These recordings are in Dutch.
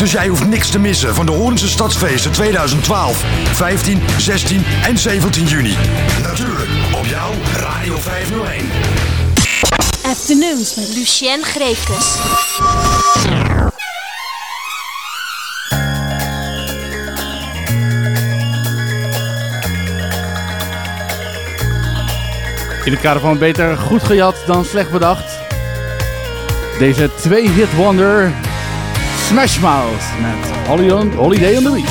Dus jij hoeft niks te missen van de Horense Stadsfeesten 2012, 15, 16 en 17 juni. Natuurlijk op jouw Radio 501. Afternoons met Lucien Greefkes. In het kader van beter goed gejat dan slecht bedacht. Deze twee-hit wonder Smash Mouth met Holiday on, Holiday on the Beach.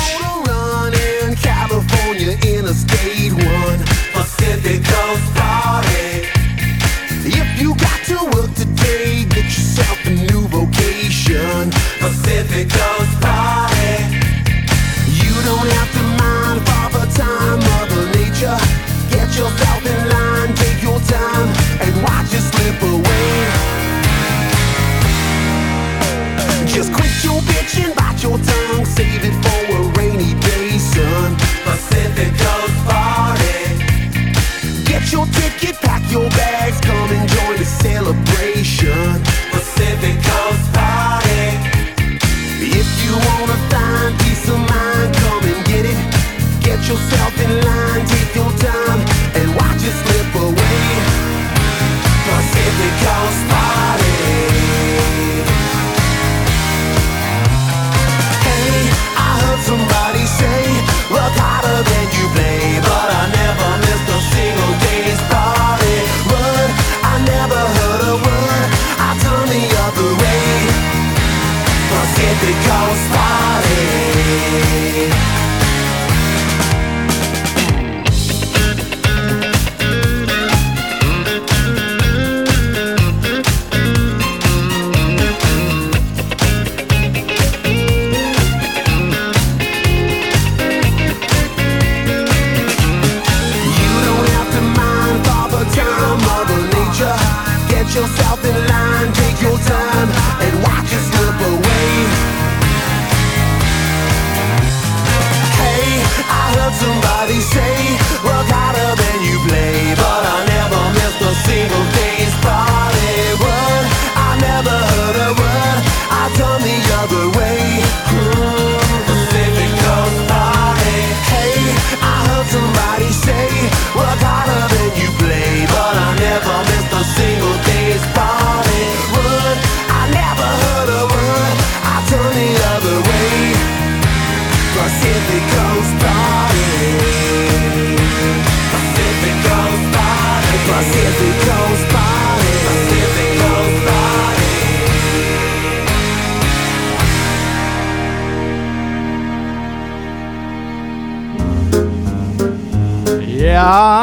run in California Interstate 1 Pacific Coast Party. If you got to work today, get yourself a new vocation. Pacific Coast Party. You don't have to Pacific Coast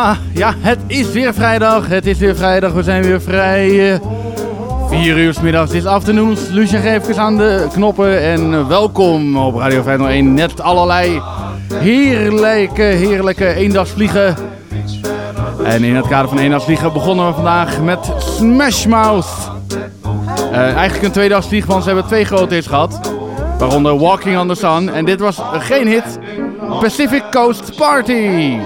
Ja, ja, het is weer vrijdag. Het is weer vrijdag. We zijn weer vrij. eh, Vier uur 's middags is afternoons. Lucia Geefkes aan de knoppen. En eh, welkom op Radio 501. Net allerlei heerlijke, heerlijke eendagsvliegen. En in het kader van eendagsvliegen begonnen we vandaag met Smash Mouth. Eh, eigenlijk een tweedagsvlieg, want ze hebben twee grote hits gehad. Waaronder Walking on the Sun. En dit was geen hit. Pacific Coast Party.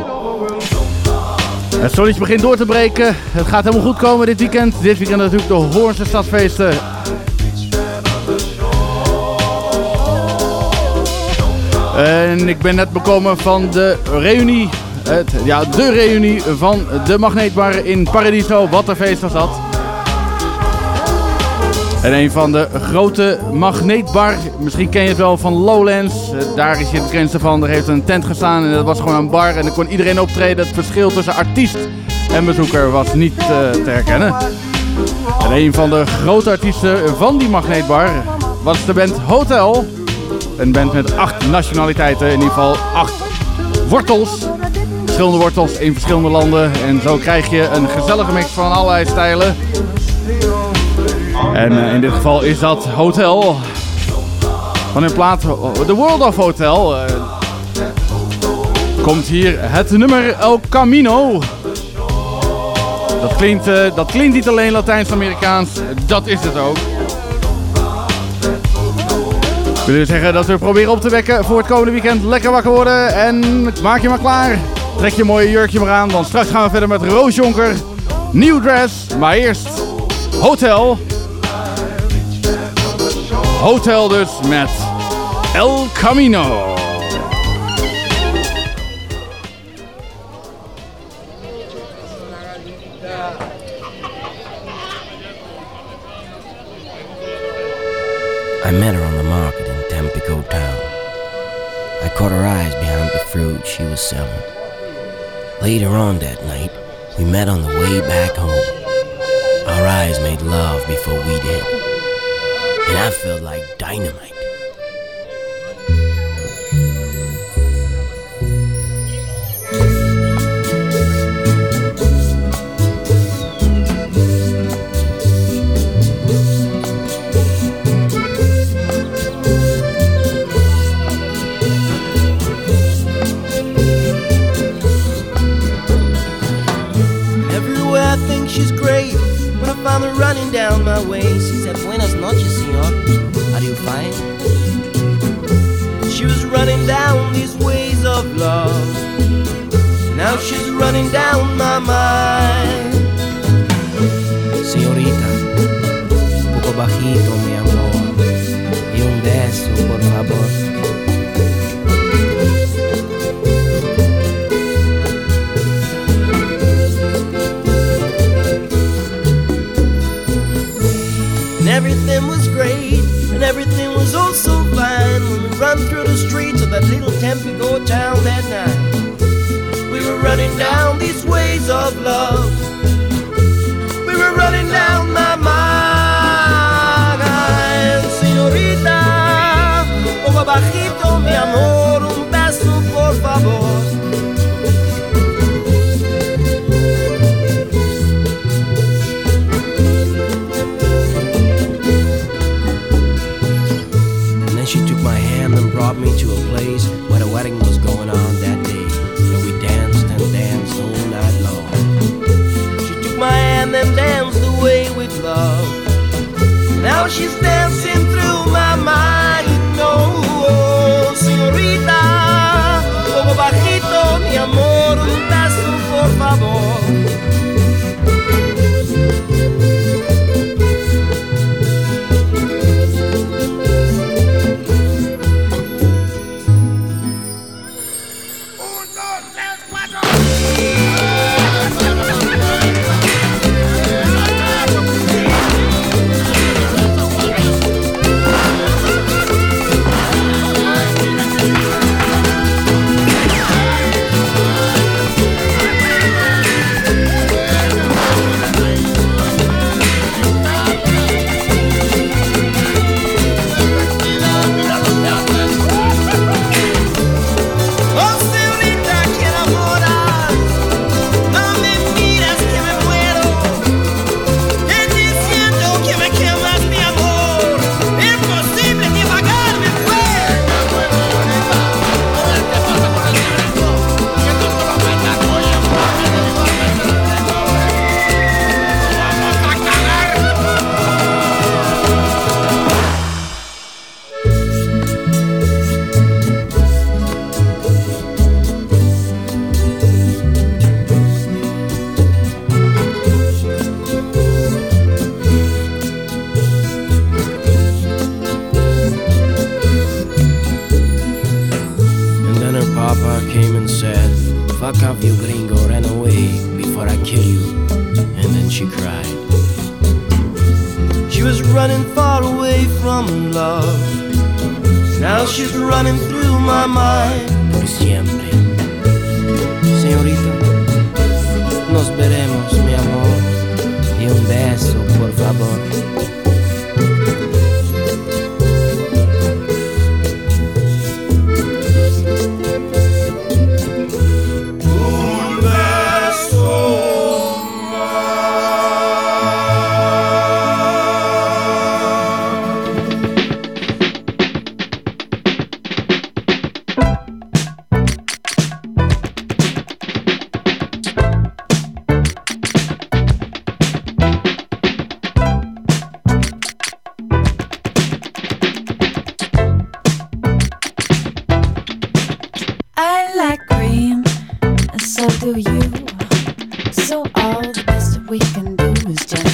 Het zonnetje begint door te breken. Het gaat helemaal goed komen dit weekend. Dit weekend natuurlijk de Hoornse Stadsfeesten. En ik ben net bekomen van de reunie. Het, ja, de reunie van de Magneetbar in Paradiso. Wat een feest was dat. En een van de grote magneetbar, misschien ken je het wel van Lowlands. Eh, Daar is je het bekendste van. Er heeft een tent gestaan en dat was gewoon een bar. En er kon iedereen optreden. Het verschil tussen artiest en bezoeker was niet eh, te herkennen. En En een van de grote artiesten van die Magneetbar was de band Hotel. Een band met acht nationaliteiten, in ieder geval acht wortels. Verschillende wortels in verschillende landen. En zo krijg je een gezellige mix van allerlei stijlen. En eh, in dit geval is dat Hotel. Van hun plaat The World of Hotel. eh, komt hier het nummer El Camino. Dat klinkt, eh, dat klinkt niet alleen Latijns-Amerikaans, dat is het ook. Ik wil zeggen dat we proberen op te wekken voor het komende weekend. Lekker wakker worden en maak je maar klaar. Trek je mooie jurkje maar aan, want straks gaan we verder met Roos Jonker. Nieuw dress, maar eerst Hotel. Hotel dus met El Camino. I met her on the market in Tampico town. I caught her eyes behind the fruit she was selling. Later on that night, we met on the way back home. Our eyes made love before we did. And I felt like dynamite. Everywhere I think she's great. When I found her running down my way, she said, senor. Fine? She was running down these ways of love. Now she's running down my mind. Señorita, un poco bajito, mi amor. Y un beso, por favor. We can do is just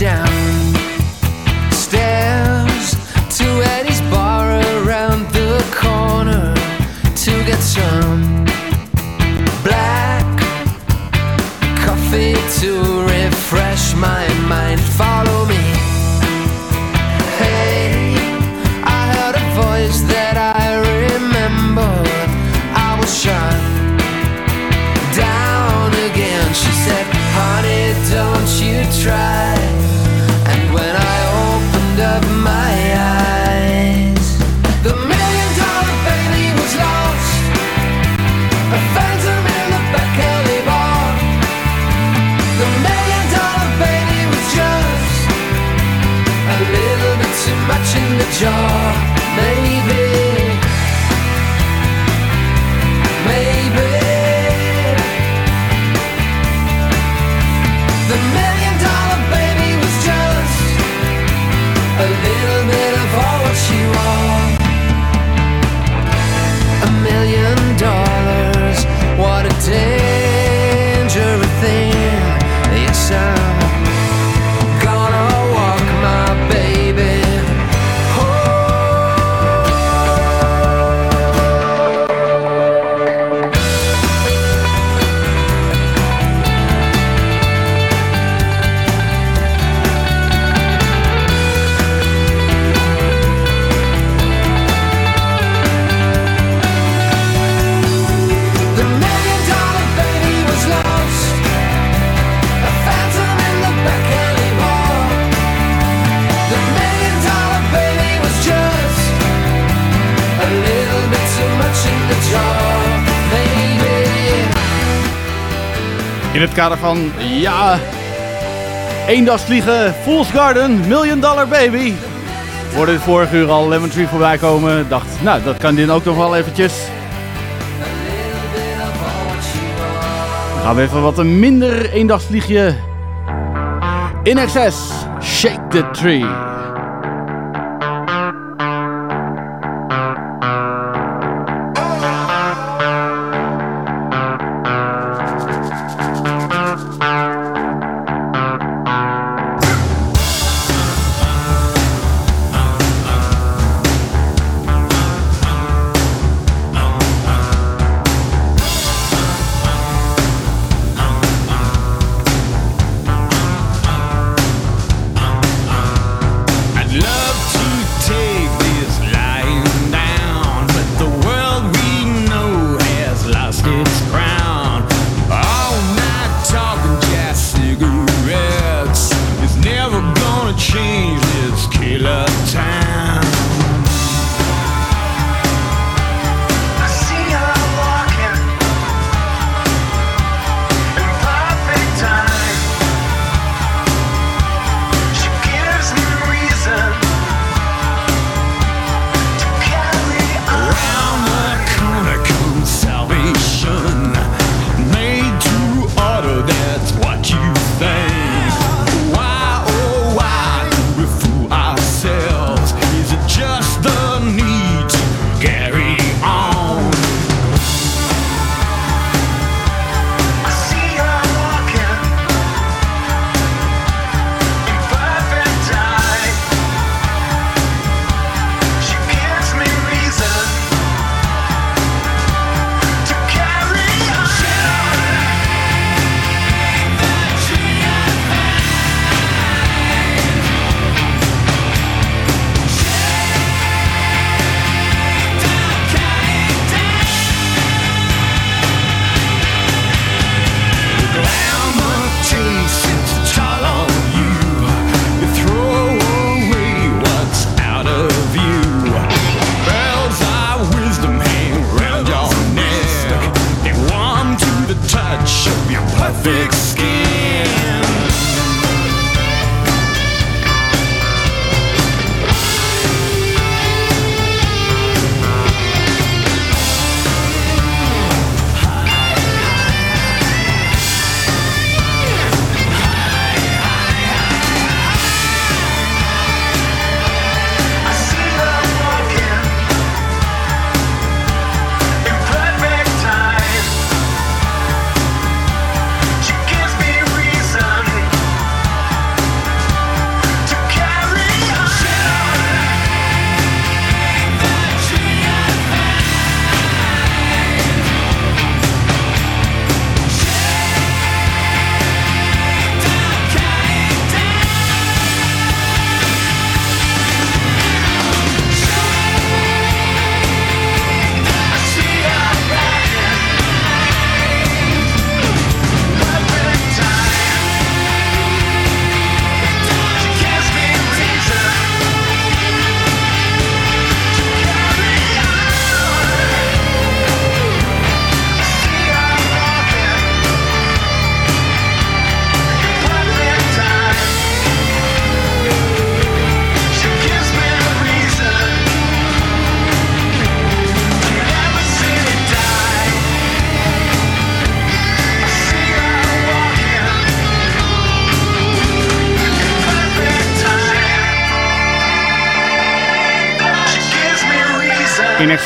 down kader van, ja, eendagsvliegen, Fool's Garden, Million Dollar Baby. Hoorde het vorige uur al Lemon Tree voorbij komen. Dacht, nou, dat kan dit ook nog wel eventjes. Dan gaan we even wat een minder eendagsvliegje. In excess, Shake the Tree.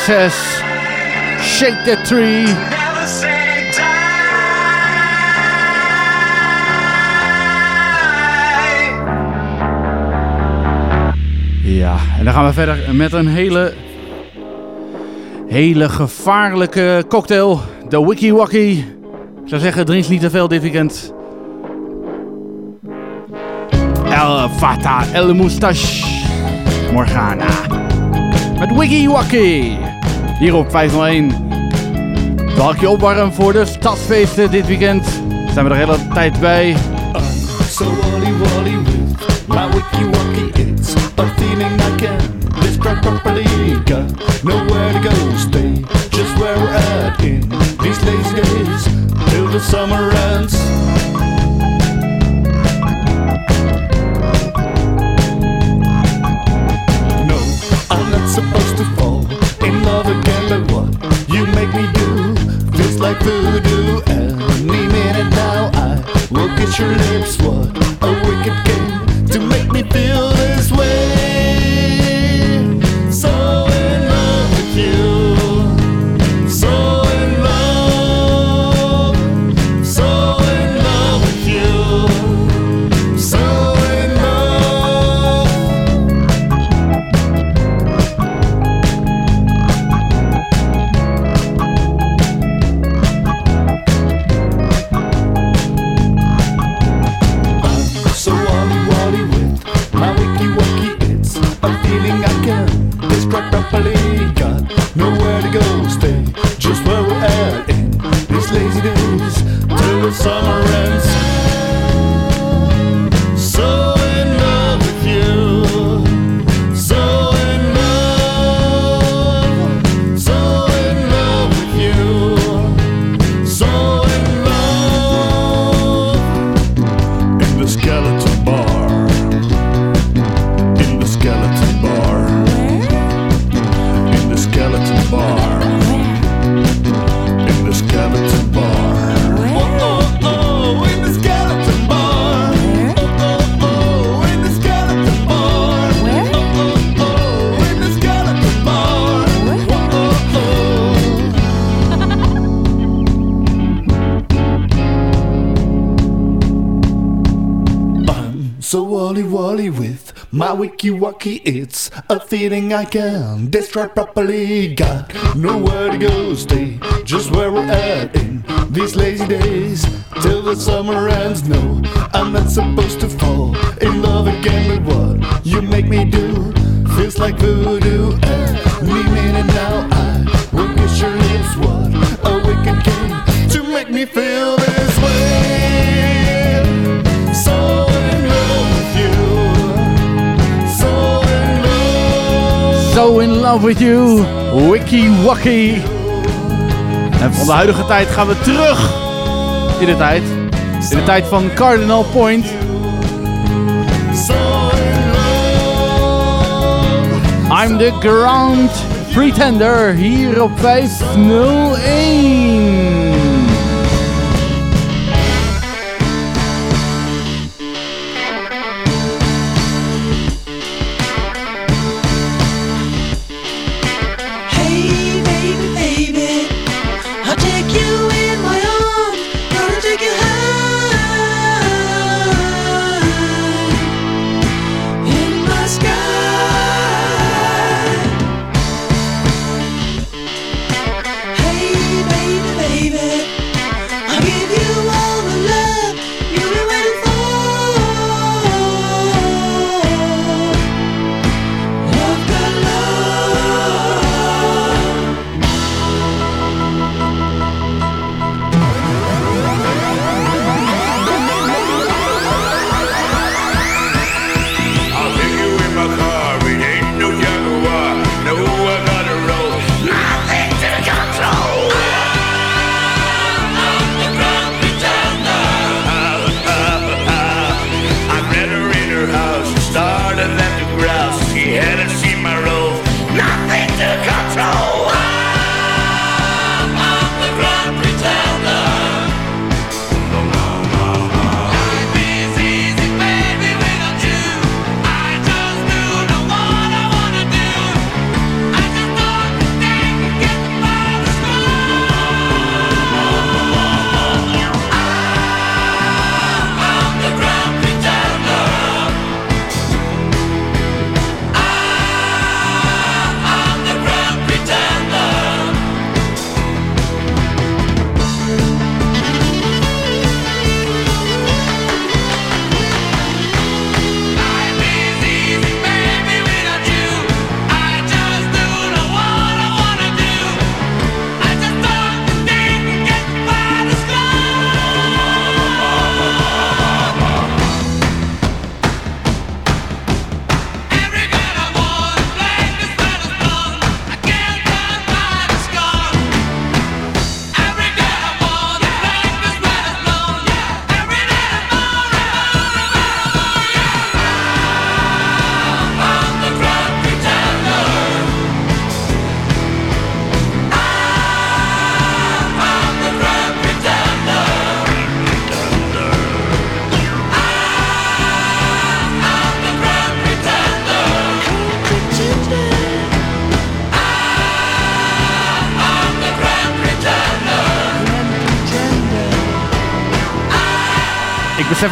Shake that tree. Ja, en dan gaan we verder met een hele, hele gevaarlijke cocktail. De Wiki Wacky. Ik zou zeggen, drink niet te veel dit weekend. El Fata El Moustache Morgana. Met Wiki Wacky. Hier op 501. Balkje opwarmen voor de stadsfeesten dit weekend. Zijn we er de hele tijd bij. So wally wally with my wiki waki it's a feeling I can describe properly got nowhere to go stay just where we're at in these lazy days till the summer ends waki. It's a feeling I can describe properly. Got nowhere to go, stay just where we're at in these lazy days till the summer ends. No, I'm not supposed to fall in love again, but what you make me do feels like voodoo. Any minute now, I will kiss your lips. What a wicked game to make me feel this way. With you, Wiki Wacky. En van de huidige tijd gaan we terug in de tijd. In de tijd van Cardinal Point. I'm the Grand Pretender hier op 501.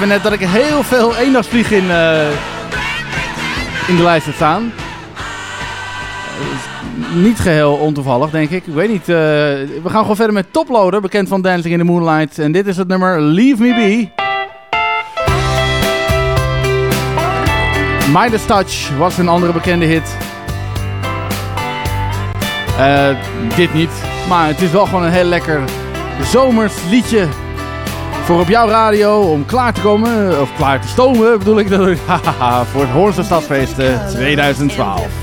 Me net dat ik heel veel eendagsvlieg in, eh, in de lijst heb staan. Is niet geheel ontoevallig, denk ik. Ik weet niet. eh, we gaan gewoon verder met Toploader, bekend van Dancing in the Moonlight. En dit is het nummer Leave Me Be. Midas Touch was een andere bekende hit. Eh, dit niet. Maar het is wel gewoon een heel lekker zomers liedje. Voor op jouw radio om klaar te komen, of klaar te stomen bedoel ik dat. Voor het Hoornse Stadsfeest eh, 2012.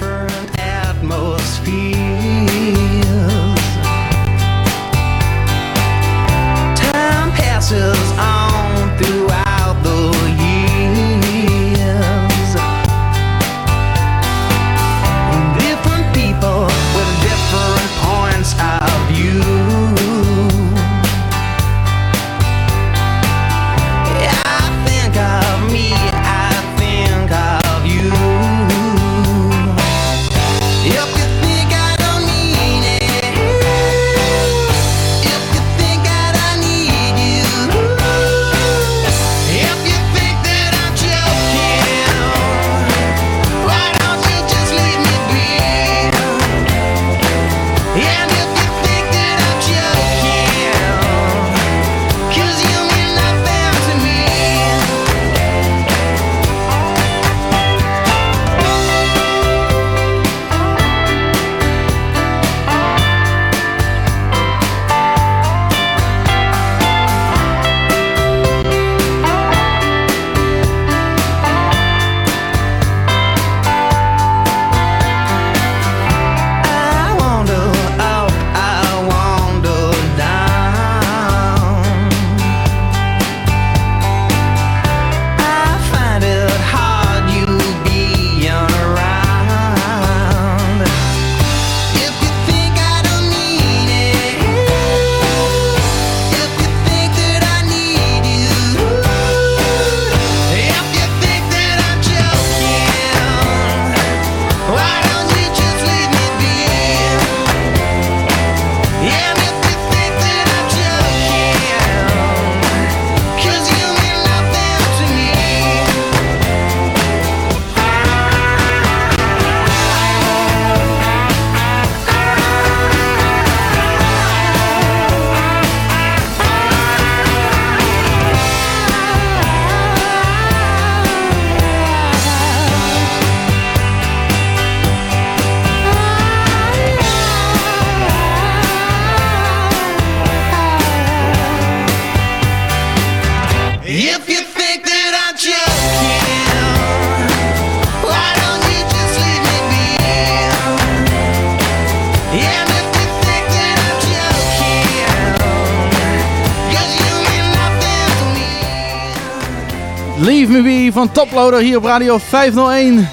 Van Toploader hier op Radio 501.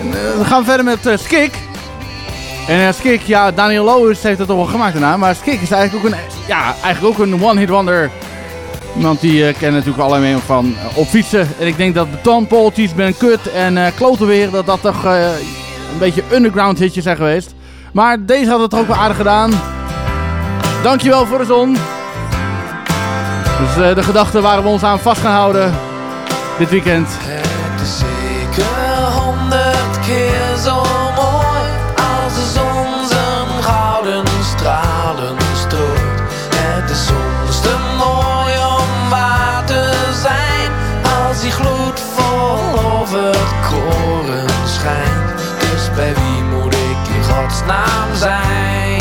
En, eh, we gaan verder met eh, Skik. En uh, Skik, ja, Daniel Loos heeft het toch wel gemaakt daarna. Maar Skik is eigenlijk ook een, ja, eigenlijk ook een one-hit wonder. Iemand die uh, kennen natuurlijk mee van eh, op fietsen. En ik denk dat betonpoeltjes Ben Kut en uh, Klotenweer, dat dat toch eh, een beetje underground hitjes zijn geweest. Maar deze had het ook wel aardig gedaan. Dankjewel voor de zon. Dus eh, de gedachten waar we ons aan vast gaan houden dit weekend. Het is zeker honderd keer zo mooi als de zon zijn gouden stralen strooit. Het is soms te mooi om waar te zijn als die gloed vol over het koren schijnt. Dus bij wie moet ik in godsnaam zijn?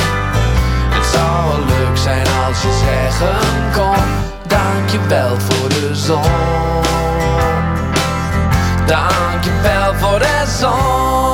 Het zou wel leuk zijn als je zeggen kon, dankjewel voor de zon. Dankjewel voor de zon.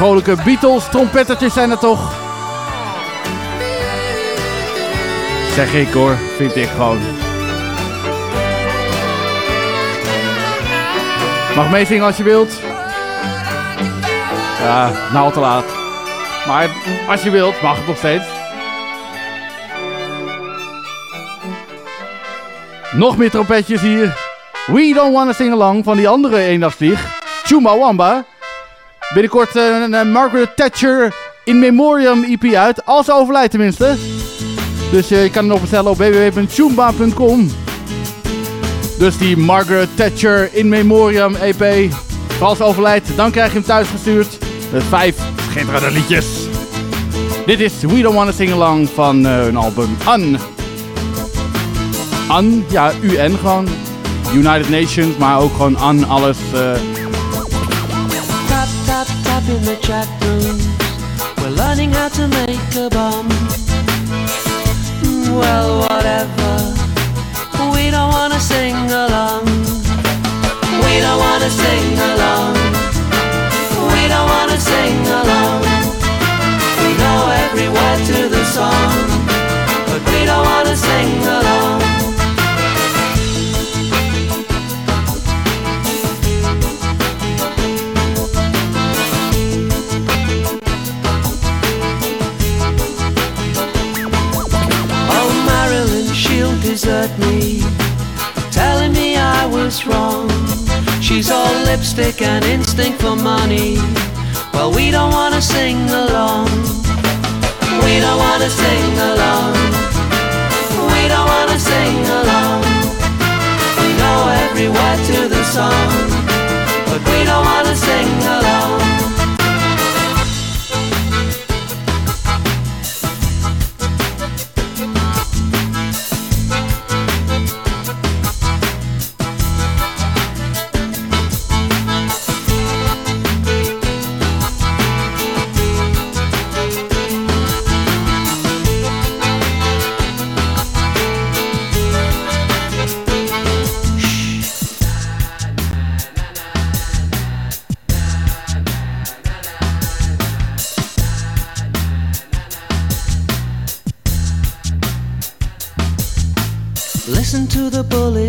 Vrolijke Beatles, trompettertjes zijn er toch? Zeg ik hoor, vind ik gewoon. Mag meezingen als je wilt. Ja, nou te laat. Maar als je wilt, mag het nog steeds. Nog meer trompetjes hier. We Don't Wanna Sing Along van die andere eendagsvlieg. Chumbawamba. Binnenkort eh, een, een Margaret Thatcher in memoriam EP uit. Als ze overlijdt tenminste. Dus eh, je kan het nog bestellen op www.chumba.com. Dus die Margaret Thatcher in memoriam EP. Als ze overlijdt, dan krijg je hem thuis gestuurd. Met vijf schitterende liedjes. Dit is We Don't Wanna Sing Along van eh, hun album Un. Un, ja, UN gewoon. United Nations, maar ook gewoon Un, alles. eh, in the chat rooms. We're learning how to make a bomb. Well, whatever. We don't wanna sing along. We don't wanna sing along. We don't wanna sing along. We know every word to the song, but we don't wanna sing along. Desert me, telling me I was wrong. She's all lipstick and instinct for money. Well, we don't wanna sing along. We don't wanna sing along. We don't wanna sing along. We know every word to the song, but we don't wanna sing along.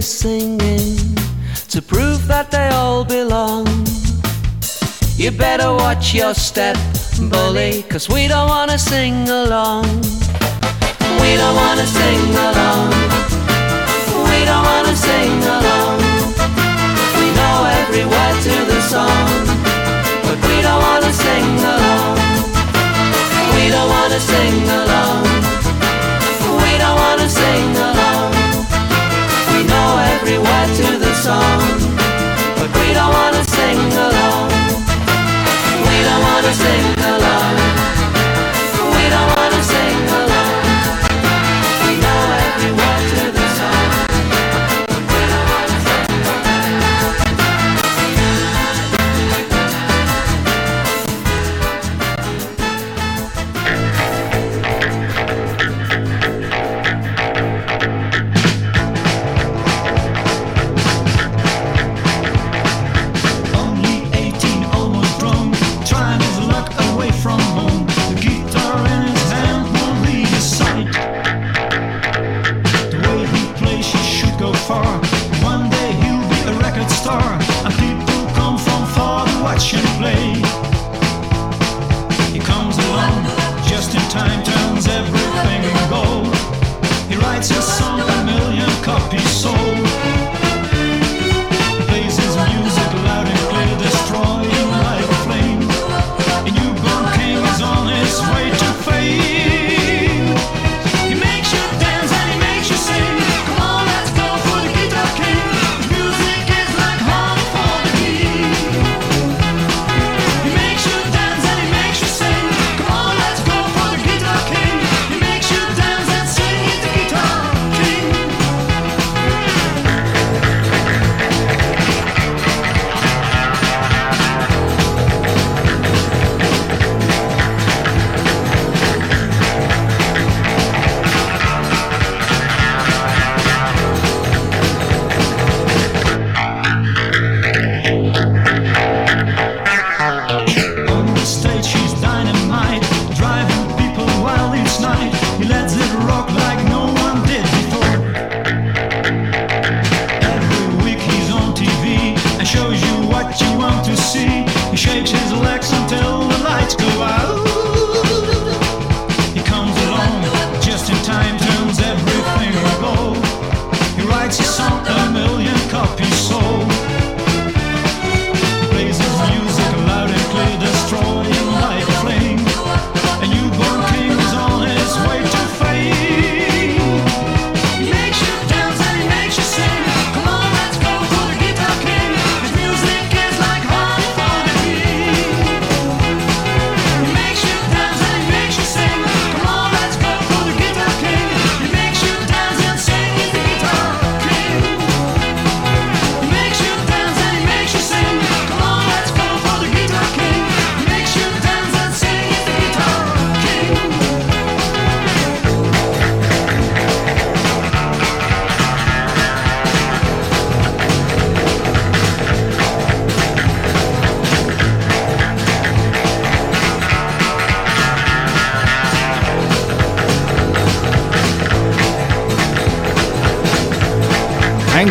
Singing to prove that they all belong. You better watch your step, bully, cause we don't wanna sing along. We don't wanna sing along. We don't wanna sing along. We know every word to the song, but we don't wanna sing along. We don't wanna sing along. Song, but we don't wanna sing along. We don't wanna sing along.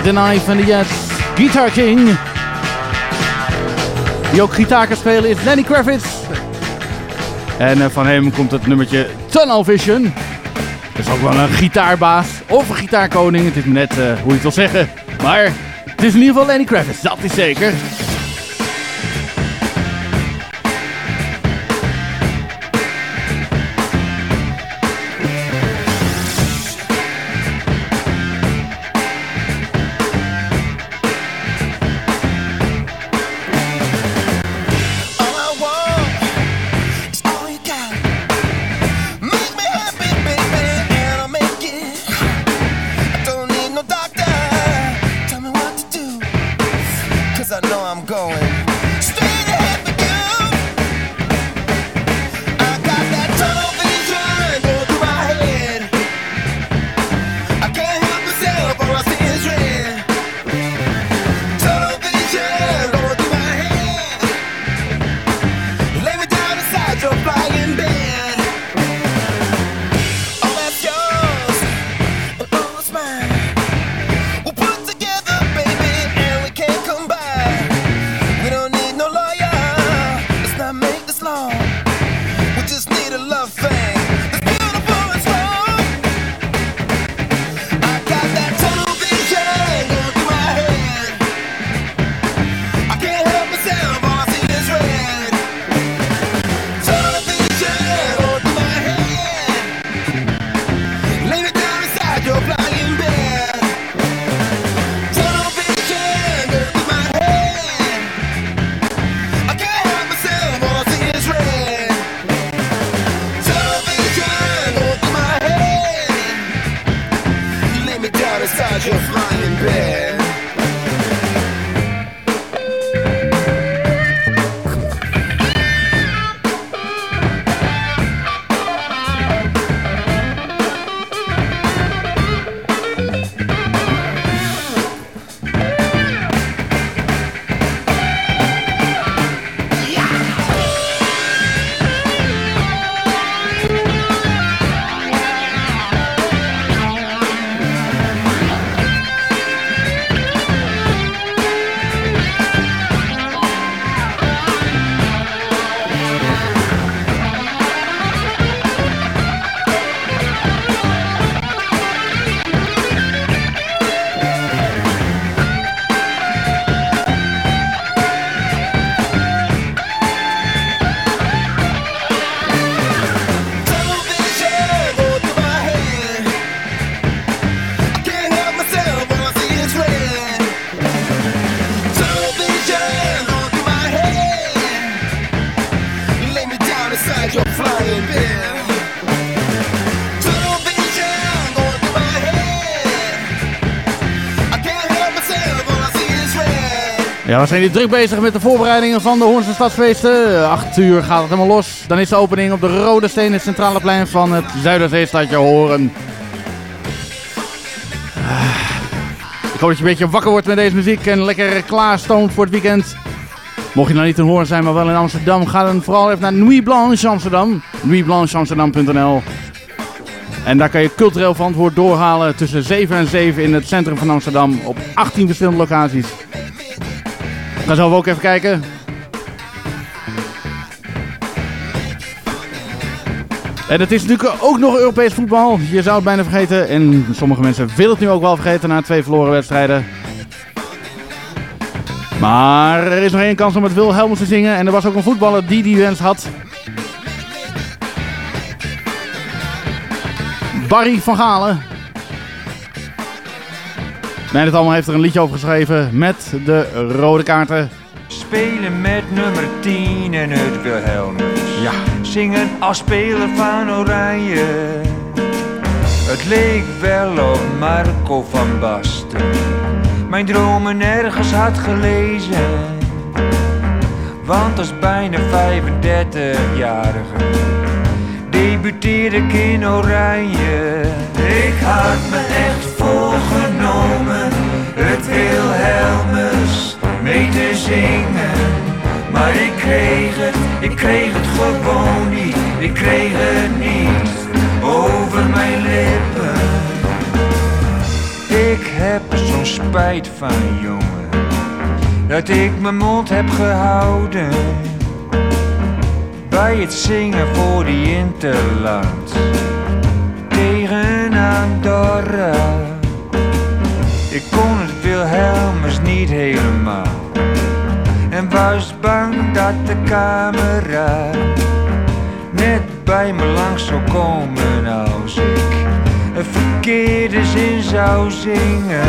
De the Knife en de Yes. Guitar King. Die ook gitaar kan spelen is Lenny Kravitz. En eh, van hem komt het nummertje Tunnel Vision. Dat is ook wel een gitaarbaas of een gitaarkoning. Het is net eh, hoe je het wil zeggen. Maar het is in ieder geval Lenny Kravitz, dat is zeker. Ja, we zijn hier druk bezig met de voorbereidingen van de Hoornse Stadsfeesten. 8 uur gaat het helemaal los. Dan is de opening op de Rode Steen, het centrale plein van het Zuiderzeestadje Horen. Ah, Ik hoop dat je een beetje wakker wordt met deze muziek en lekker klaarstoomt voor het weekend. Mocht je nou niet in Hoorn zijn, maar wel in Amsterdam, ga dan vooral even naar Nuit Blanche Amsterdam. nuitblancheamsterdam.nl En daar kan je cultureel verantwoord doorhalen tussen 7 en 7 in het centrum van Amsterdam op 18 verschillende locaties. Ga zelf ook even kijken. En het is natuurlijk ook nog Europees voetbal. Je zou het bijna vergeten. En sommige mensen willen het nu ook wel vergeten na twee verloren wedstrijden. Maar er is nog één kans om het Wilhelmus te zingen. En er was ook een voetballer die die wens had. Barry van Galen. Mij het allemaal heeft er een liedje over geschreven met de rode kaarten. Spelen met nummer 10 en het Wilhelmus. Ja. Zingen als speler van Oranje. Het leek wel op Marco van Basten. Mijn dromen nergens had gelezen. Want als bijna 35-jarige debuteerde ik in Oranje. Ik had me echt voorgenomen het Wilhelmus mee te zingen. Maar ik kreeg het, ik kreeg het gewoon niet, ik kreeg het niet over mijn lippen. Ik heb zo'n spijt van, jongen, dat ik mijn mond heb gehouden. Bij het zingen voor die interland tegen Andorra. Ik kon het Wilhelmus niet helemaal en was bang dat de camera net bij me langs zou komen als ik een verkeerde zin zou zingen.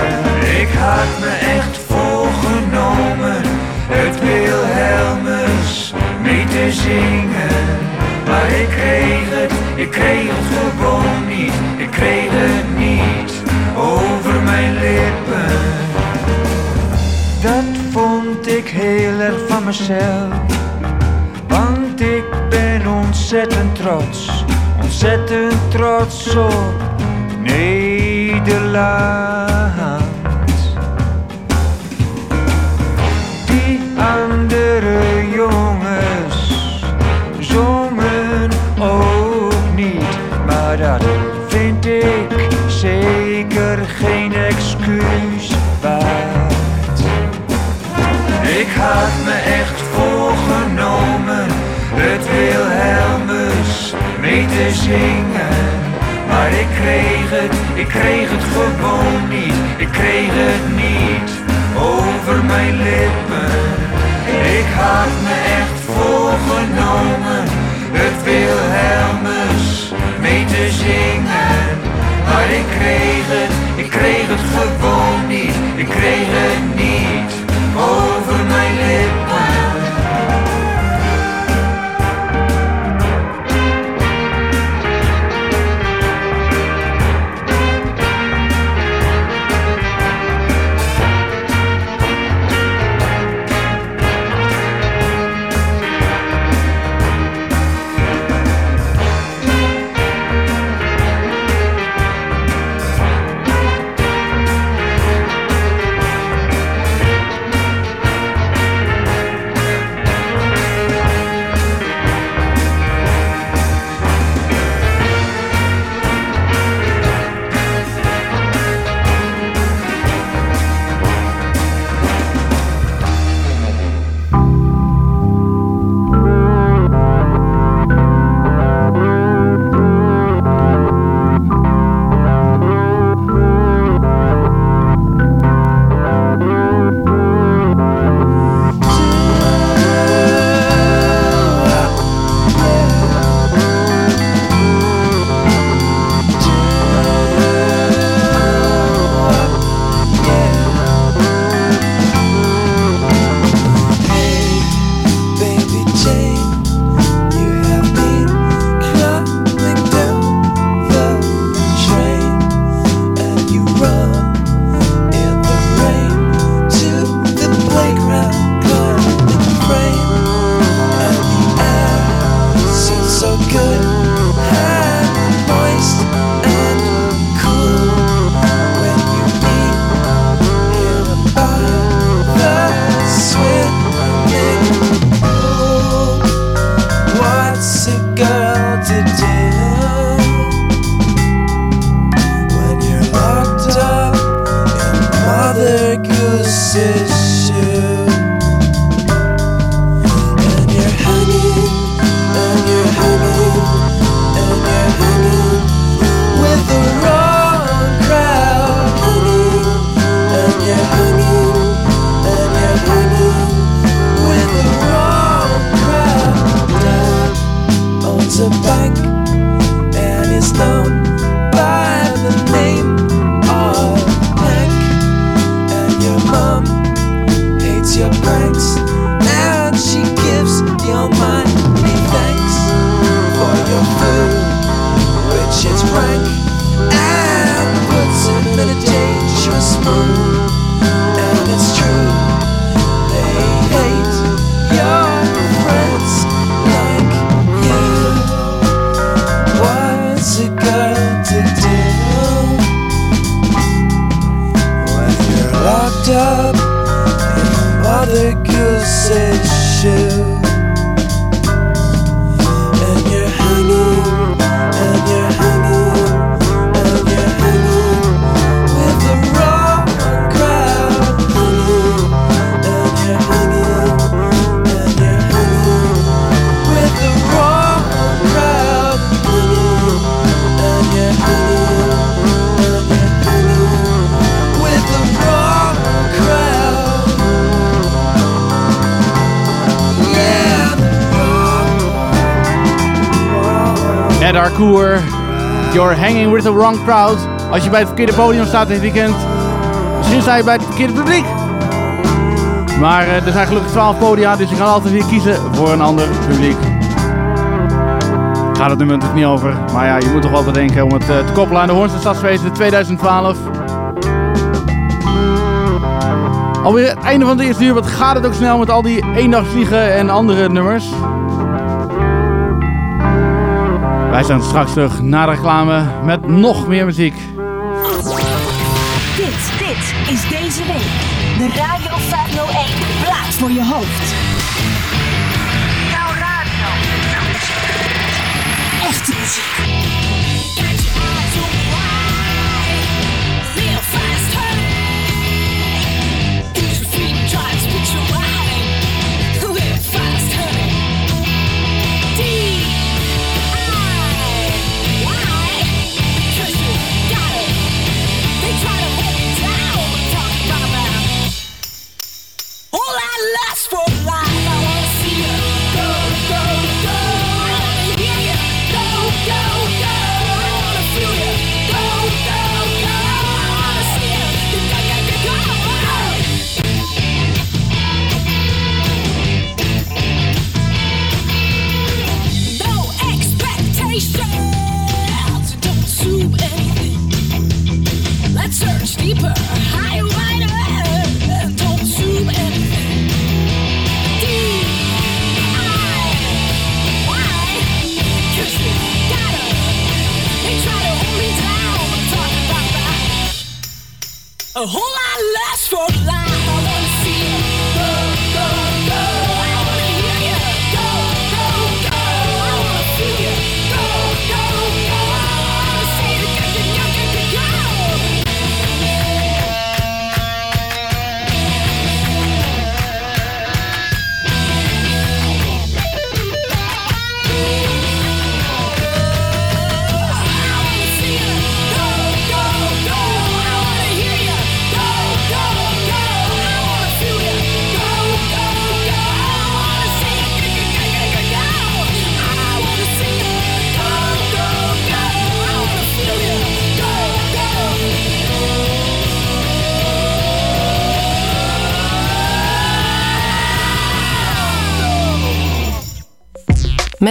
Ik had me echt voorgenomen het Wilhelmus mee te zingen. Maar ik kreeg het, ik kreeg het gewoon niet, ik kreeg het niet mijn lippen. Dat vond ik heel erg van mezelf. Want ik ben ontzettend trots, ontzettend trots op Nederland. Die andere jongens zongen ook niet, maar dat vind ik zeker had me echt voorgenomen het Wilhelmus mee te zingen. Maar ik kreeg het, ik kreeg het gewoon niet, ik kreeg het niet over mijn lippen. Ik had me echt voorgenomen het Wilhelmus mee te zingen. Maar ik kreeg het, ik kreeg het gewoon niet, ik kreeg het Ed Arcour, You're Hanging with the Wrong Crowd. Als je bij het verkeerde podium staat dit weekend, misschien sta je bij het verkeerde publiek. Maar eh, er zijn gelukkig 12 podia, dus je kan altijd weer kiezen voor een ander publiek. Gaat het nummer natuurlijk niet over, maar ja, je moet toch wel bedenken om het eh, te koppelen aan de Hoornse Stadsfeesten 2012. Alweer het einde van het eerste uur, wat gaat het ook snel met al die eendagsvliegen en andere nummers. Wij zijn straks terug na de reclame met nog meer muziek. Dit, dit is deze week de Radio 501 plaats voor je hoofd.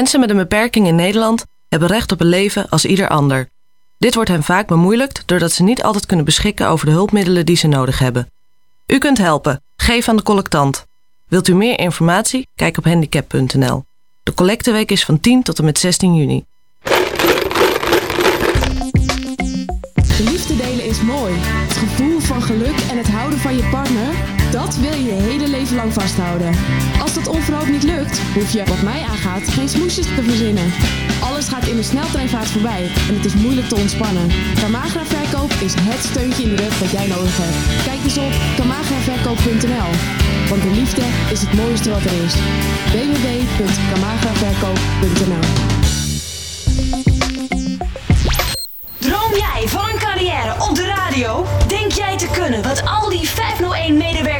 Mensen met een beperking in Nederland hebben recht op een leven als ieder ander. Dit wordt hen vaak bemoeilijkt doordat ze niet altijd kunnen beschikken over de hulpmiddelen die ze nodig hebben. U kunt helpen. Geef aan de collectant. Wilt u meer informatie? Kijk op handicap.nl. De collecteweek is van 10 tot en met 16 juni. Liefde delen is mooi. Het gevoel van geluk en het houden van je partner, dat wil je je hele leven lang vasthouden. Als dat onverhoopt niet lukt, hoef je, wat mij aangaat, geen smoesjes te verzinnen. Alles gaat in een sneltreinvaart voorbij en het is moeilijk te ontspannen. Camagra Verkoop is het steuntje in de rug dat jij nodig hebt. Kijk eens op camagraverkoop.nl, want de liefde is het mooiste wat er is. www.camagraverkoop.nl Droom jij van een carrière op de radio? Denk jij te kunnen wat al die 501-medewerkers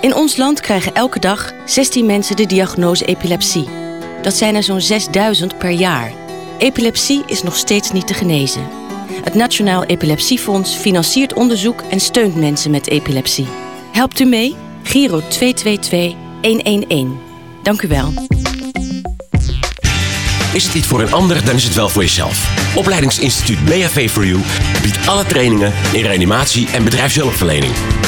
In ons land krijgen elke dag 16 mensen de diagnose epilepsie. Dat zijn er zo'n 6000 per jaar. Epilepsie is nog steeds niet te genezen. Het Nationaal Epilepsiefonds financiert onderzoek en steunt mensen met epilepsie. Helpt u mee? Giro 222 111. Dank u wel. Is het niet voor een ander, dan is het wel voor jezelf. Opleidingsinstituut BHV for You biedt alle trainingen in reanimatie en bedrijfshulpverlening.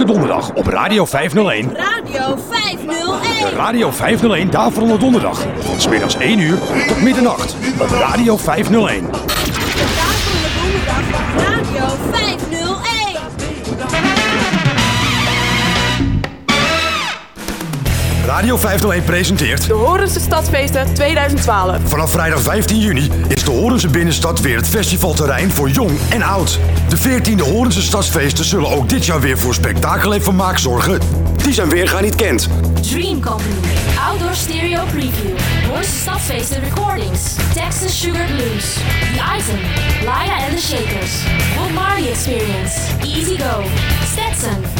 Elke donderdag op Radio 501. Radio 501. De Radio 501 Daverende Donderdag. Van smiddags 1 uur tot middernacht. Op Radio 501. Radio 501 presenteert... De Horense Stadsfeesten 2012. Vanaf vrijdag 15 juni is de Horense Binnenstad weer het festivalterrein voor jong en oud. De 14e Horense Stadsfeesten zullen ook dit jaar weer voor spektakel en vermaak zorgen. Die zijn weerga niet kent. Dream Company, Outdoor Stereo Preview, Hoornse Stadsfeesten Recordings, Texas Sugar Blues, The Item, Laia and the Shakers, Bob Marley Experience, Easy Go, Stetson,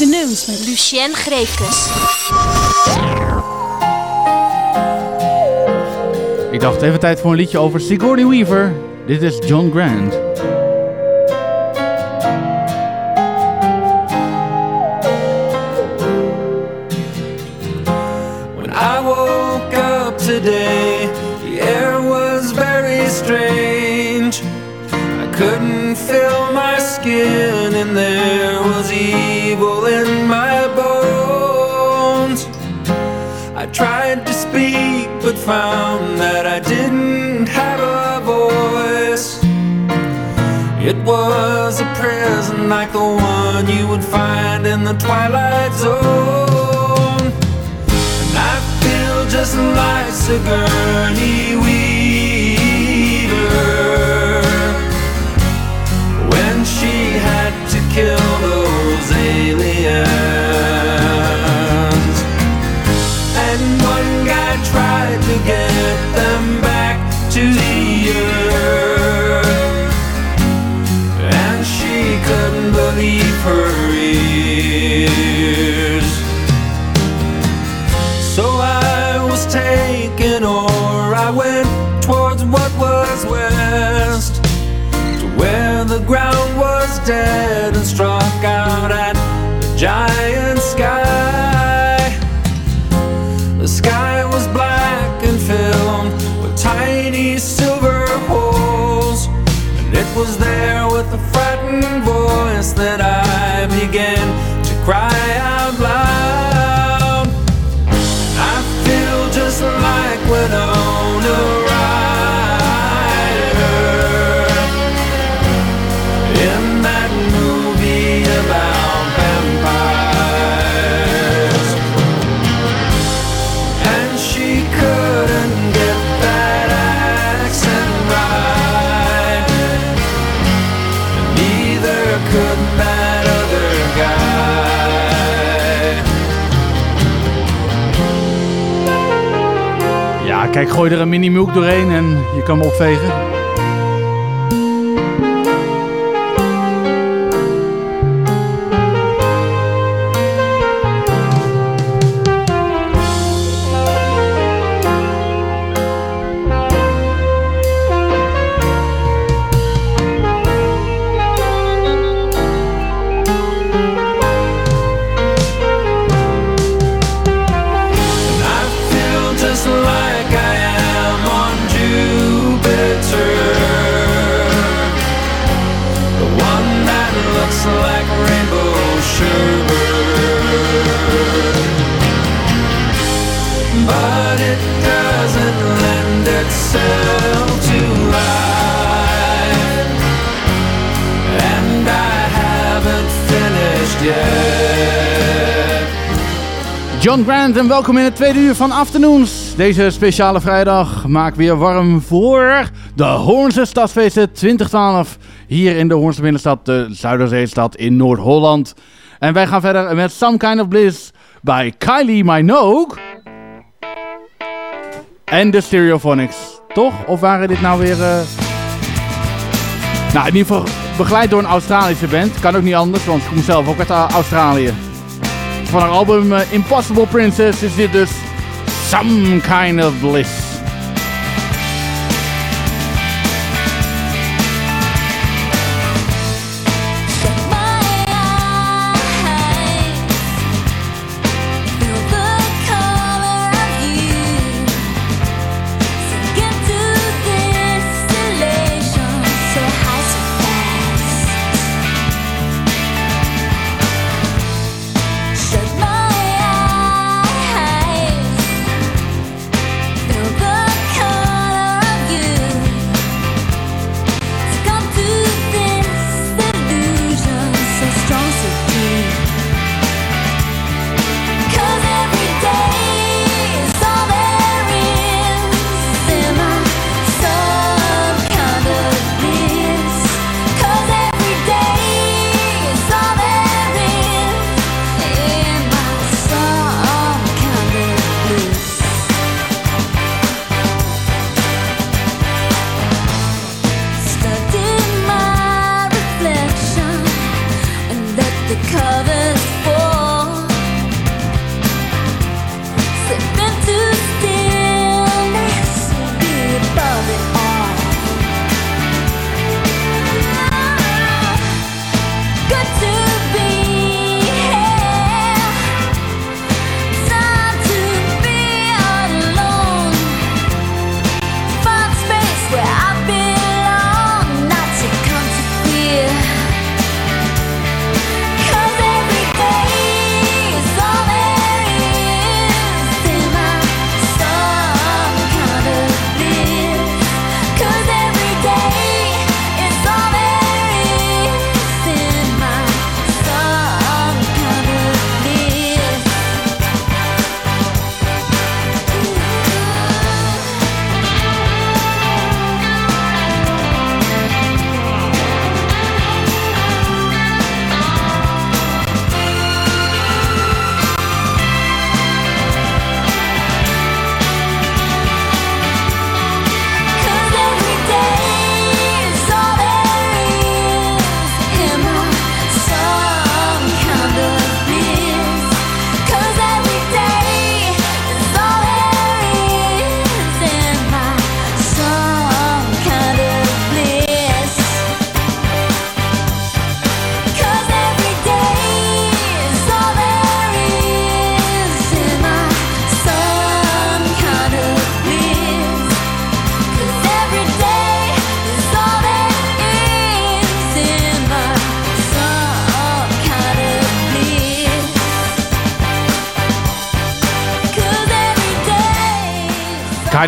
Afternoons met Lucien Greefkes. Ik dacht even tijd voor een liedje over Sigourney Weaver. Dit is John Grant. Found that I didn't have a voice. It was a prison like the one you would find in the Twilight Zone. And I feel just like Sigourney Weaver believe her ears. So I was taken, or I went towards what was west, to where the ground was dead and struck out at the giant sky. The sky was black and filled with tiny silver holes, and it was there with a frightened that I began to cry out loud. I feel just like Winona gooi er een mini milk doorheen en je kan hem opvegen. John Grant en welkom in het tweede uur van Afternoons. Deze speciale vrijdag maakt weer warm voor de Hoornse Stadsfeesten 2012. Hier in de Hoornse binnenstad, de Zuiderzeestad in Noord-Holland. En wij gaan verder met Some Kind of Bliss bij Kylie Minogue. En de Stereophonics, toch? Of waren dit nou weer... eh, Nou, in ieder geval begeleid door een Australische band. Kan ook niet anders, want ik kom zelf ook uit eh, Australië. Van haar album eh, Impossible Princess is dit dus Some Kind of Bliss.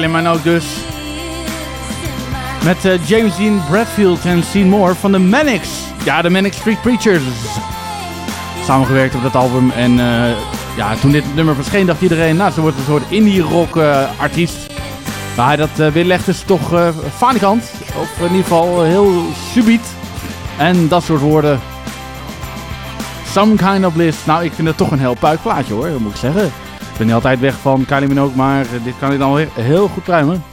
Kylie Minogue dus. Met eh, James Dean Bradfield en Sean Moore van de Manics. Ja, de Manic Street Preachers. Samengewerkt op dat album. En eh, ja, toen dit nummer verscheen dacht iedereen... Nou, ze wordt een soort indie rock eh, artiest. Maar hij dat uh, weerlegt is toch uh, falikant. Of in ieder geval heel subiet. En dat soort woorden. Some kind of bliss. Nou, ik vind het toch een heel puik plaatje hoor, moet ik zeggen. Ik ben niet altijd weg van Kylie Minogue, maar dit kan ik dan weer heel goed pruimen.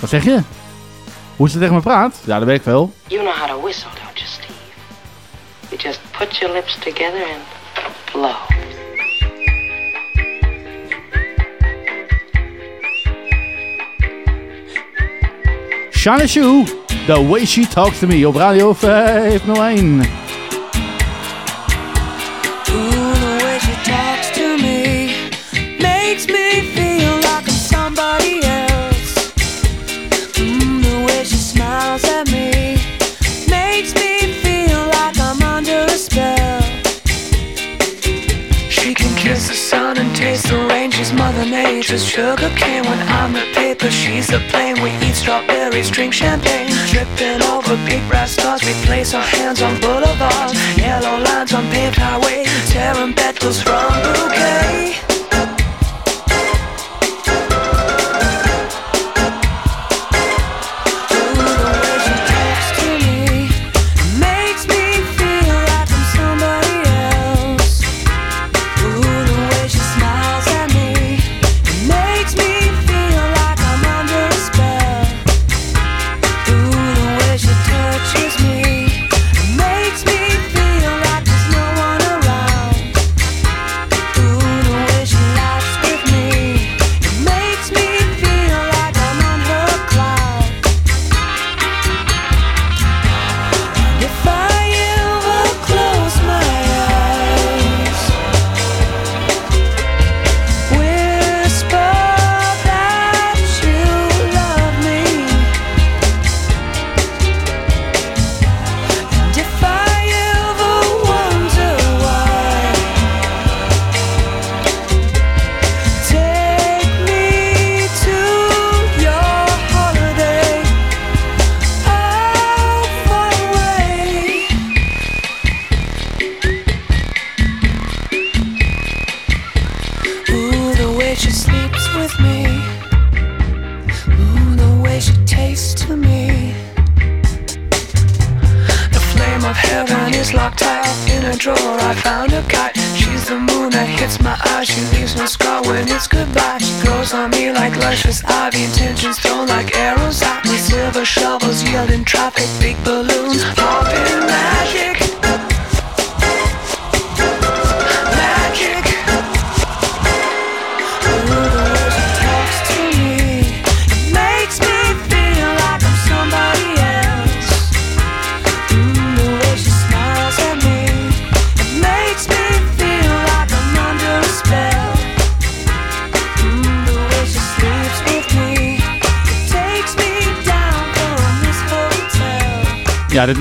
Wat zeg je? Hoe ze tegen me praat? Ja, dat weet ik veel. You know how to whistle, don't you, Steve? You just put your lips together and blow. Shana Shoe, The Way She Talks To Me op Radio 501. just sugar cane when I'm the paper, she's the plane. We eat strawberries, drink champagne, dripping over big brass stars. We place our hands on boulevards, yellow lines on paved highways, tearing petals from bouquet.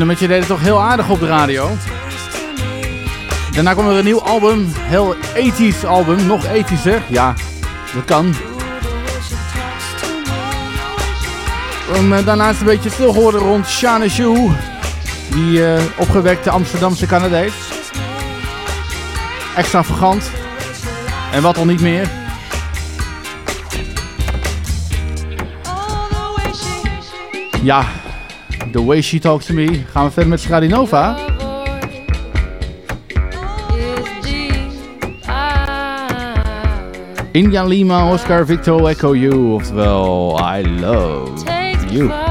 nummertje deed het toch heel aardig op de radio. Daarna kwam er een nieuw album, heel ethisch album, nog ethischer. Ja, dat kan. En eh, daarnaast een beetje stil horen rond Shana die uh, opgewekte Amsterdamse Canadees. Extravagant en wat al niet meer. Ja, The Way She Talks To Me. Gaan we verder met Schradinova. India Lima, Oscar Victor, Echo You. Oftewel, I love you.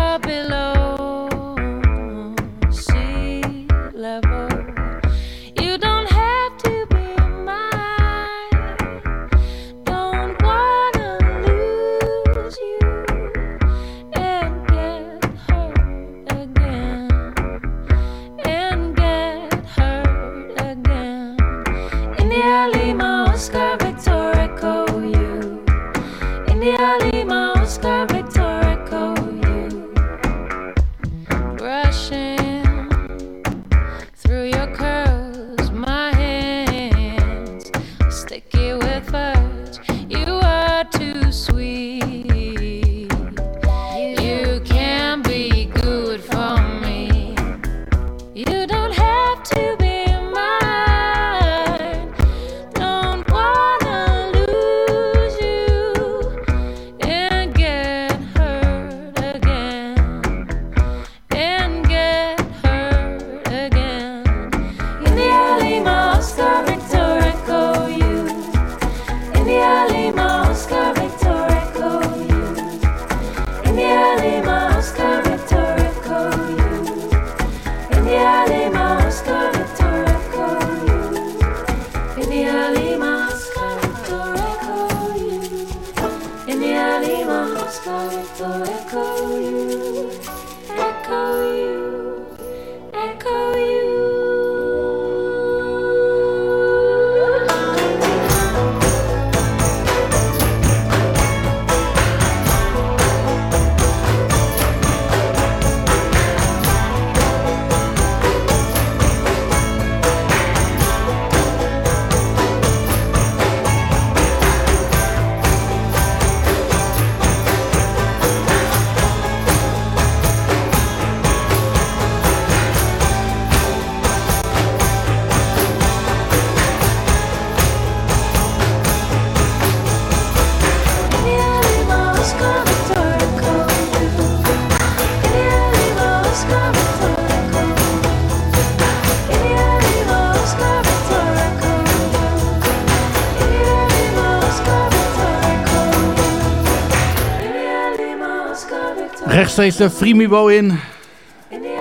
steeds de Frimibo in.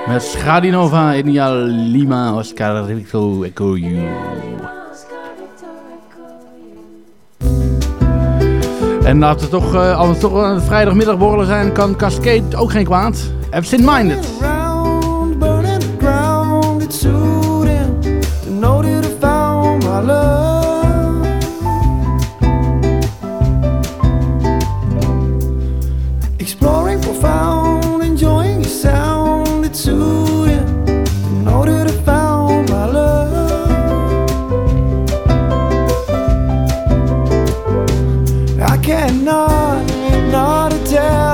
Met Schadinova, India Lima, Oscar Rico, Echo En laten we toch, eh, als we toch een vrijdagmiddagborrel zijn, kan Cascade ook geen kwaad. Absent Minded. cannot, not a doubt.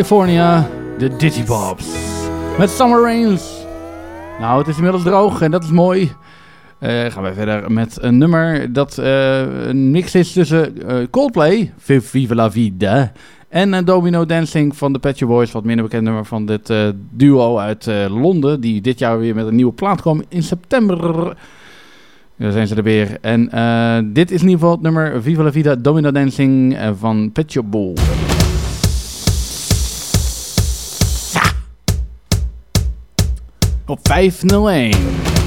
California, de Digibobs. Met Summer Rains. Nou, het is inmiddels droog en dat is mooi. Eh, gaan wij verder met een nummer dat uh, een mix is tussen uh, Coldplay, Viva la Vida, en Domino Dancing van de Pet Boys, wat minder bekend nummer van dit duo uit Londen, die dit jaar weer met een nieuwe plaat komen in september. Daar zijn ze er weer. En dit is in ieder geval het nummer Viva la Vida, Domino Dancing van Pet Boys. op 501.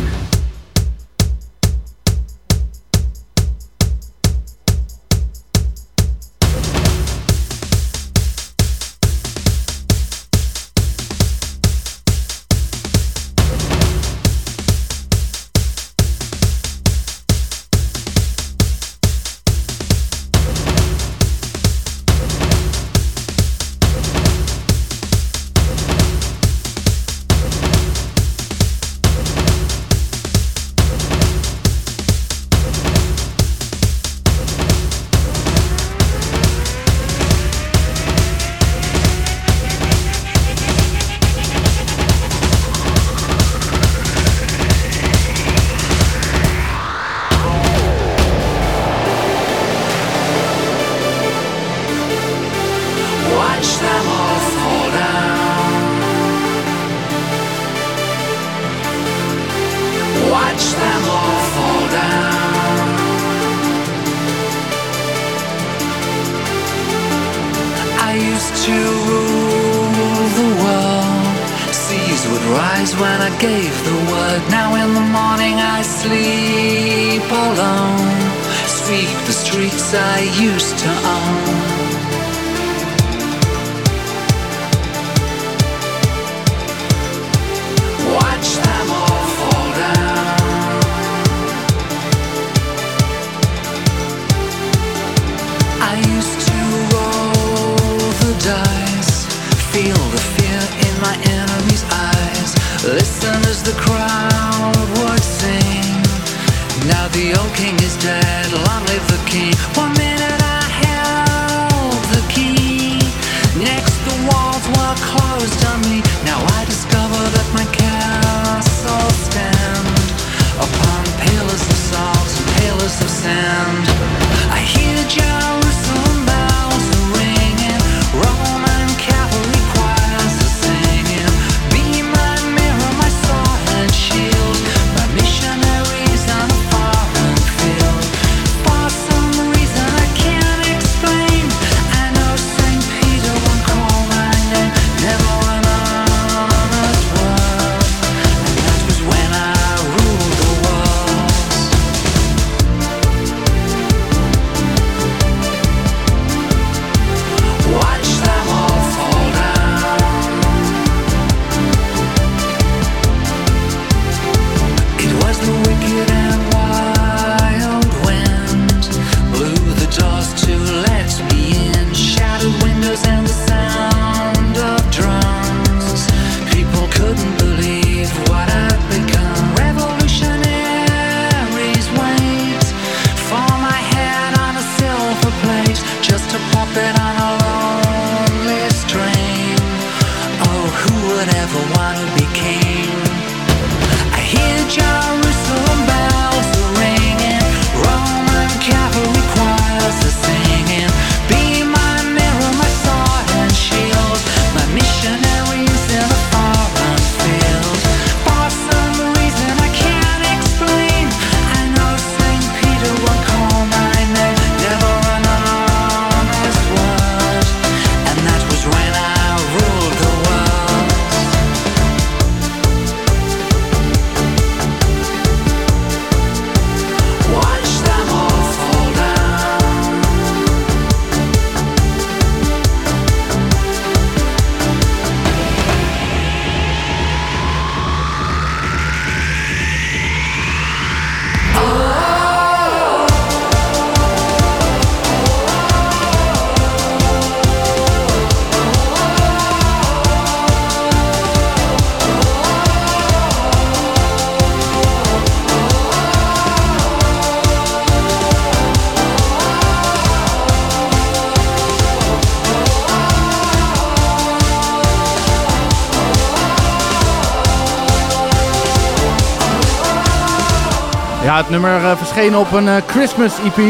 Het nummer eh, verscheen op een eh, Christmas EP. Eh,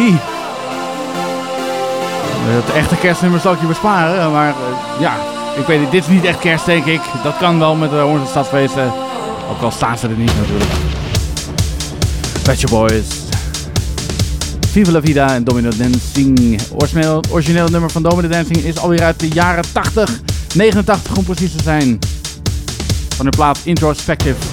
het echte kerstnummer zal ik je besparen, maar ja, ik weet het, dit is niet echt kerst denk ik. Dat kan wel met de Hoornse Stadsfeesten, ook al staan ze er niet natuurlijk. Patcher Boys. Viva la Vida en Domino Dancing. Origineel, nummer van Domino Dancing is alweer uit de jaren 80, 89 om precies te zijn. Van de plaat Introspective.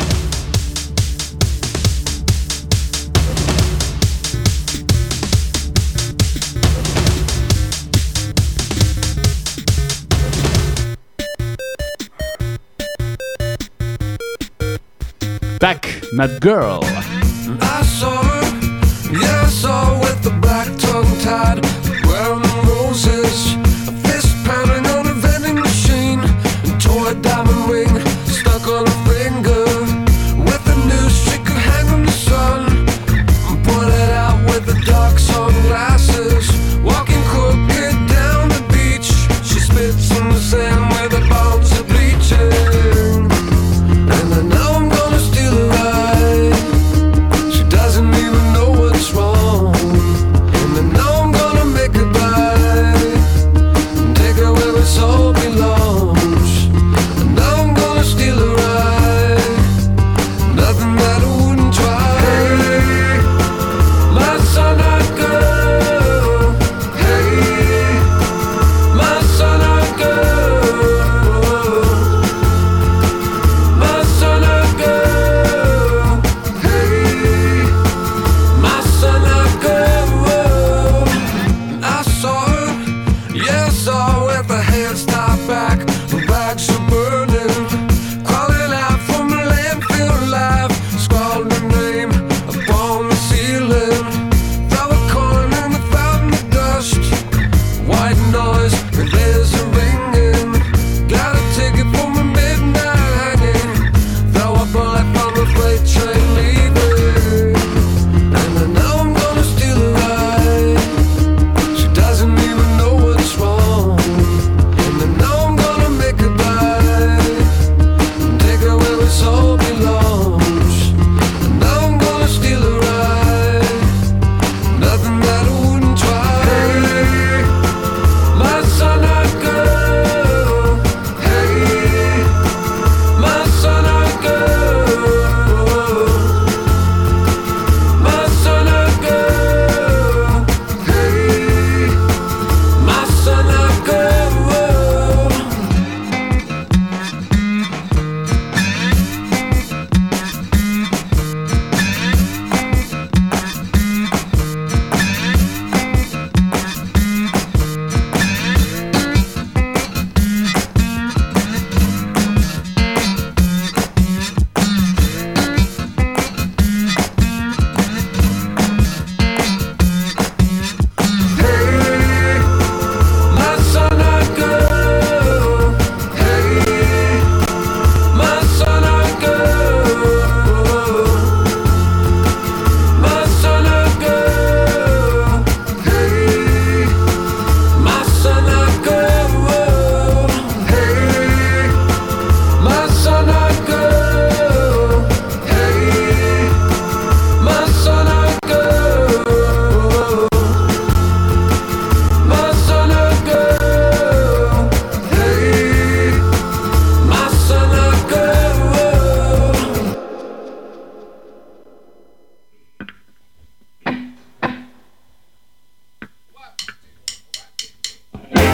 Back, Mad Girl. I saw her, yeah, I saw her with the black tongue tied, wearing roses.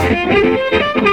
Thank you.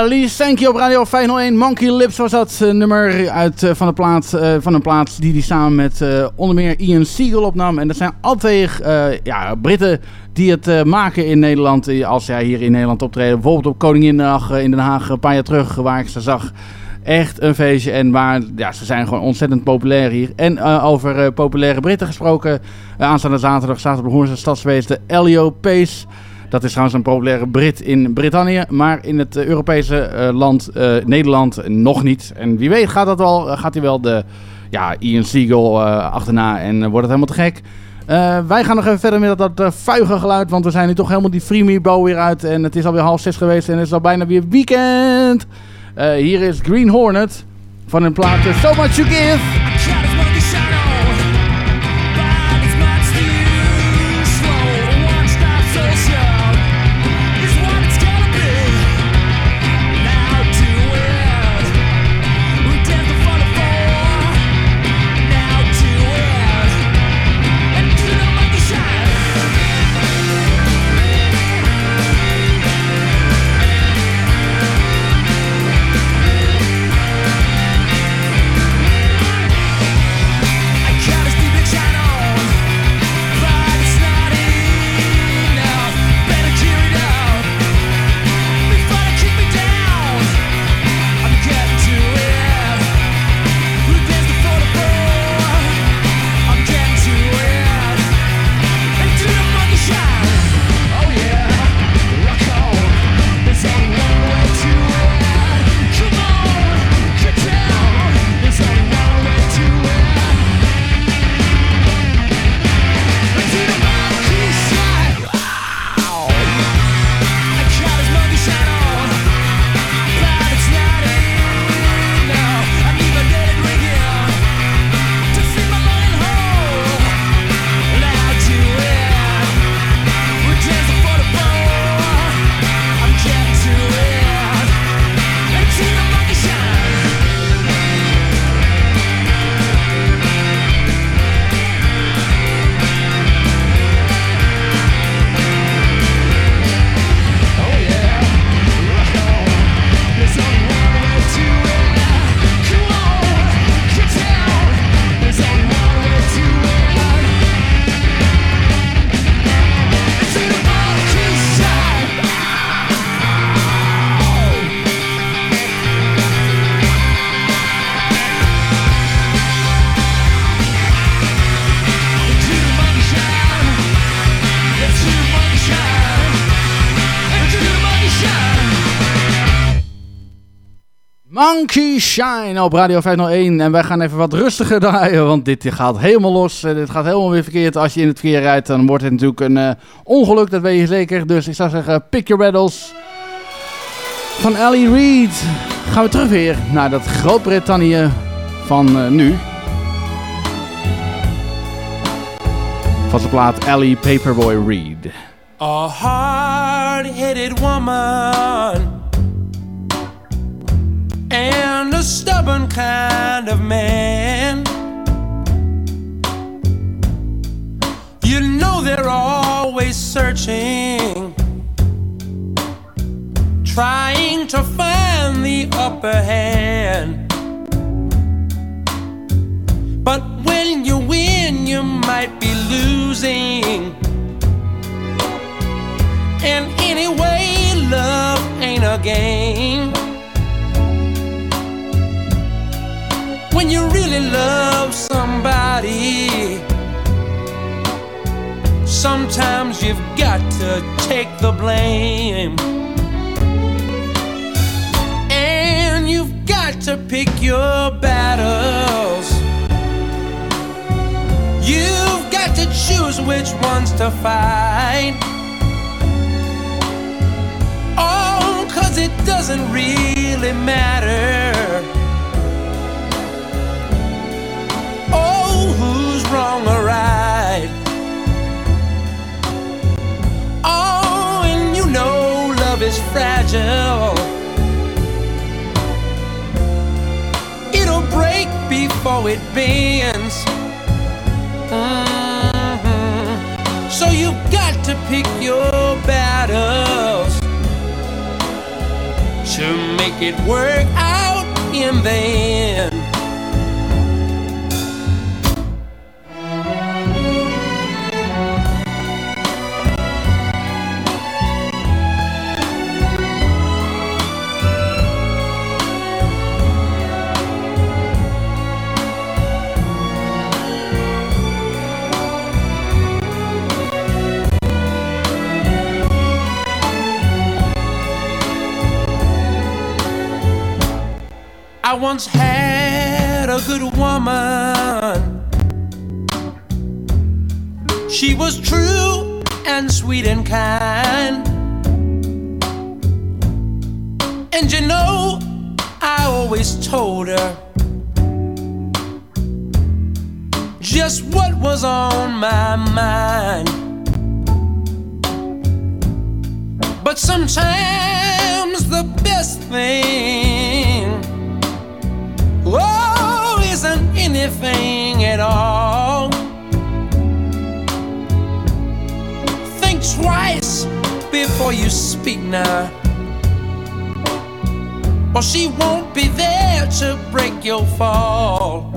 Thank you op Radio 501. Monkey Lips was dat eh, nummer uit, eh, van, de plaat, eh, van een plaat die hij samen met onder meer Ian Siegel opnam. En dat zijn altijd ja, Britten die het maken in Nederland. Als zij hier in Nederland optreden. Bijvoorbeeld op Koninginnedag in Den Haag een paar jaar terug, waar ik ze zag. Echt een feestje. En waar, ja, ze zijn gewoon ontzettend populair hier. En over populaire Britten gesproken. aanstaande zaterdag staat op de Hoornse stadsfeest de Elio Pace. Dat is trouwens een populaire Brit in Brittannië, maar in het eh, Europese eh, land eh, Nederland nog niet. En wie weet gaat, dat wel, gaat hij wel de ja, Ian Siegel achterna en wordt het helemaal te gek. Wij gaan nog even verder met dat, dat vuige geluid, want we zijn nu toch helemaal die Freemy Bow weer uit. En het is alweer half zes geweest en het is al bijna weer weekend. Hier is Green Hornet van een plaat eh, So Much You Give. Shine op Radio 501. En wij gaan even wat rustiger draaien, want dit gaat helemaal los. Eh, dit gaat helemaal weer verkeerd. Als je in het verkeer rijdt, dan wordt het natuurlijk een eh, ongeluk, dat weet je zeker. Dus ik zou zeggen, pick your battles. Van Ellie Reid gaan we terug weer naar dat Groot-Brittannië van eh, nu. Van zijn plaat Ellie Paperboy Reid. A hard-headed woman and a stubborn kind of man. You know they're always searching, trying to find the upper hand. But when you win, you might be losing. And anyway, love ain't a game. When you really love somebody, sometimes you've got to take the blame. And you've got to pick your battles. You've got to choose which ones to fight. Oh, cause it doesn't really matter. Wrong or right? Oh, and you know love is fragile. It'll break before it bends. Mhm. So you've got to pick your battles to make it work out in the end. Once had a good woman. She was true and sweet and kind. And you know, I always told her just what was on my mind. But sometimes the best thing anything at all. Think twice before you speak now. Or she won't be there to break your fall.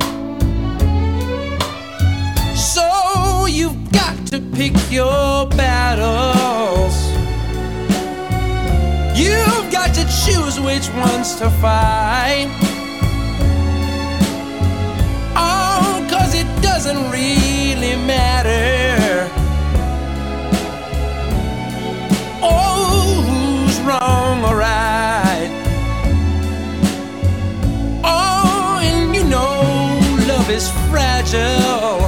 So you've got to pick your battles. You've got to choose which ones to fight. Doesn't really matter. Oh, who's wrong or right? Oh, and you know love is fragile.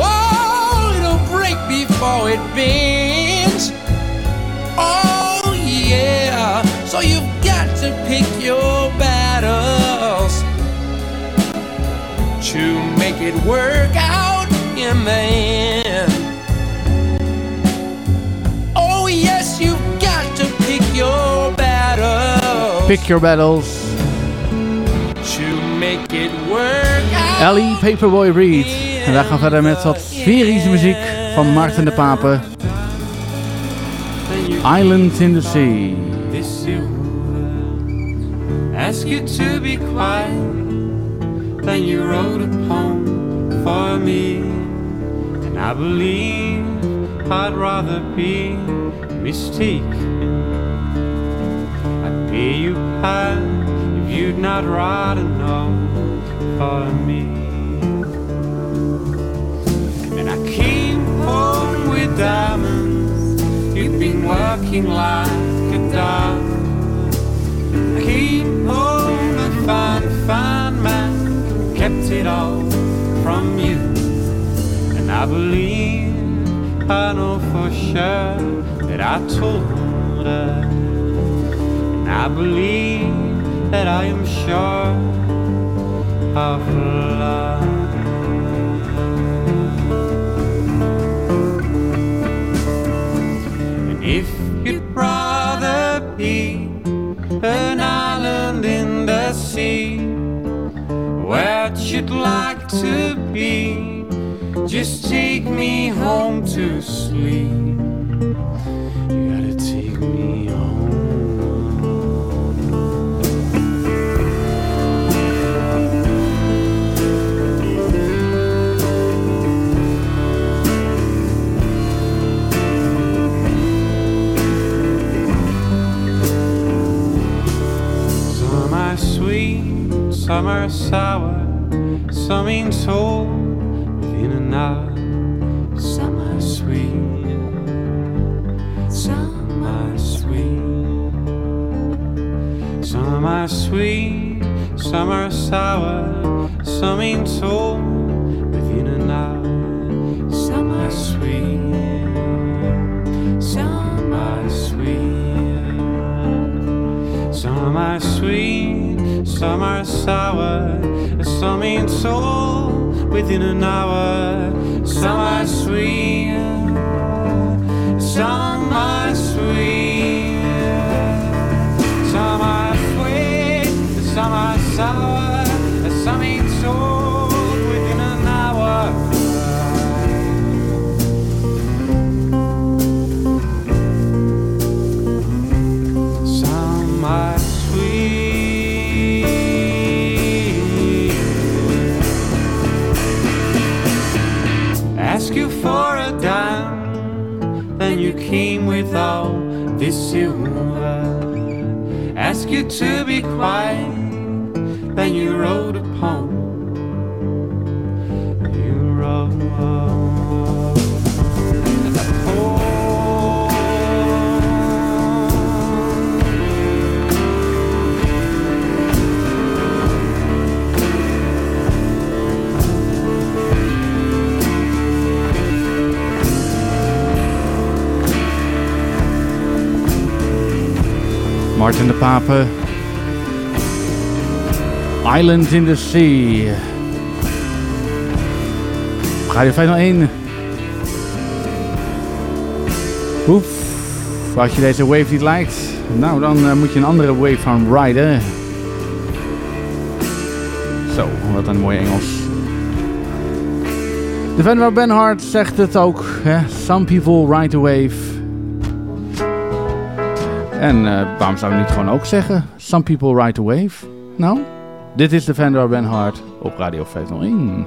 Oh, it'll break before it bends. Work out in the end. Oh, yes, you've got to pick your battles Pick your battles. to make it work out. Ellie Paperboy Reid. En wij gaan verder met wat sferische muziek van Maarten de Pape. Island in the Sea. This ask you to be quiet. Then you wrote a poem for me. And I believe I'd rather be mistaken. I'd be you back if you'd not write a note for me. And I came home with diamonds. You've been working like a dog. I came home and found a fine man, kept it all from you. And I believe, I know for sure that I told her. And I believe that I am sure of love. And if you'd rather be an island in the sea, where you'd like to be, just take me home to sleep. You gotta take me home. Sweet, are sour, some told within an hour. Some are sweet, some are sweet. Some are sweet, some are sour, some hour. Some are sweet, some are sweet. Some are sweet, some are sour, some ain't sold within an hour. Some are sweet, some are sweet, some are sweet, some are sour, with all this silver. Ask you to be quiet, Martin de Pape. Island in the Sea. Radio 501. Oef. Als je deze wave niet lijkt, nou dan eh, moet je een andere wave gaan riden. Zo, wat een mooi Engels. De fan van Ben Hart zegt het ook. Hè? Some people ride the wave. En eh, waarom zou je niet gewoon ook zeggen? Some people ride the wave. Nou, dit is de Vendor Ben Hart op Radio 501.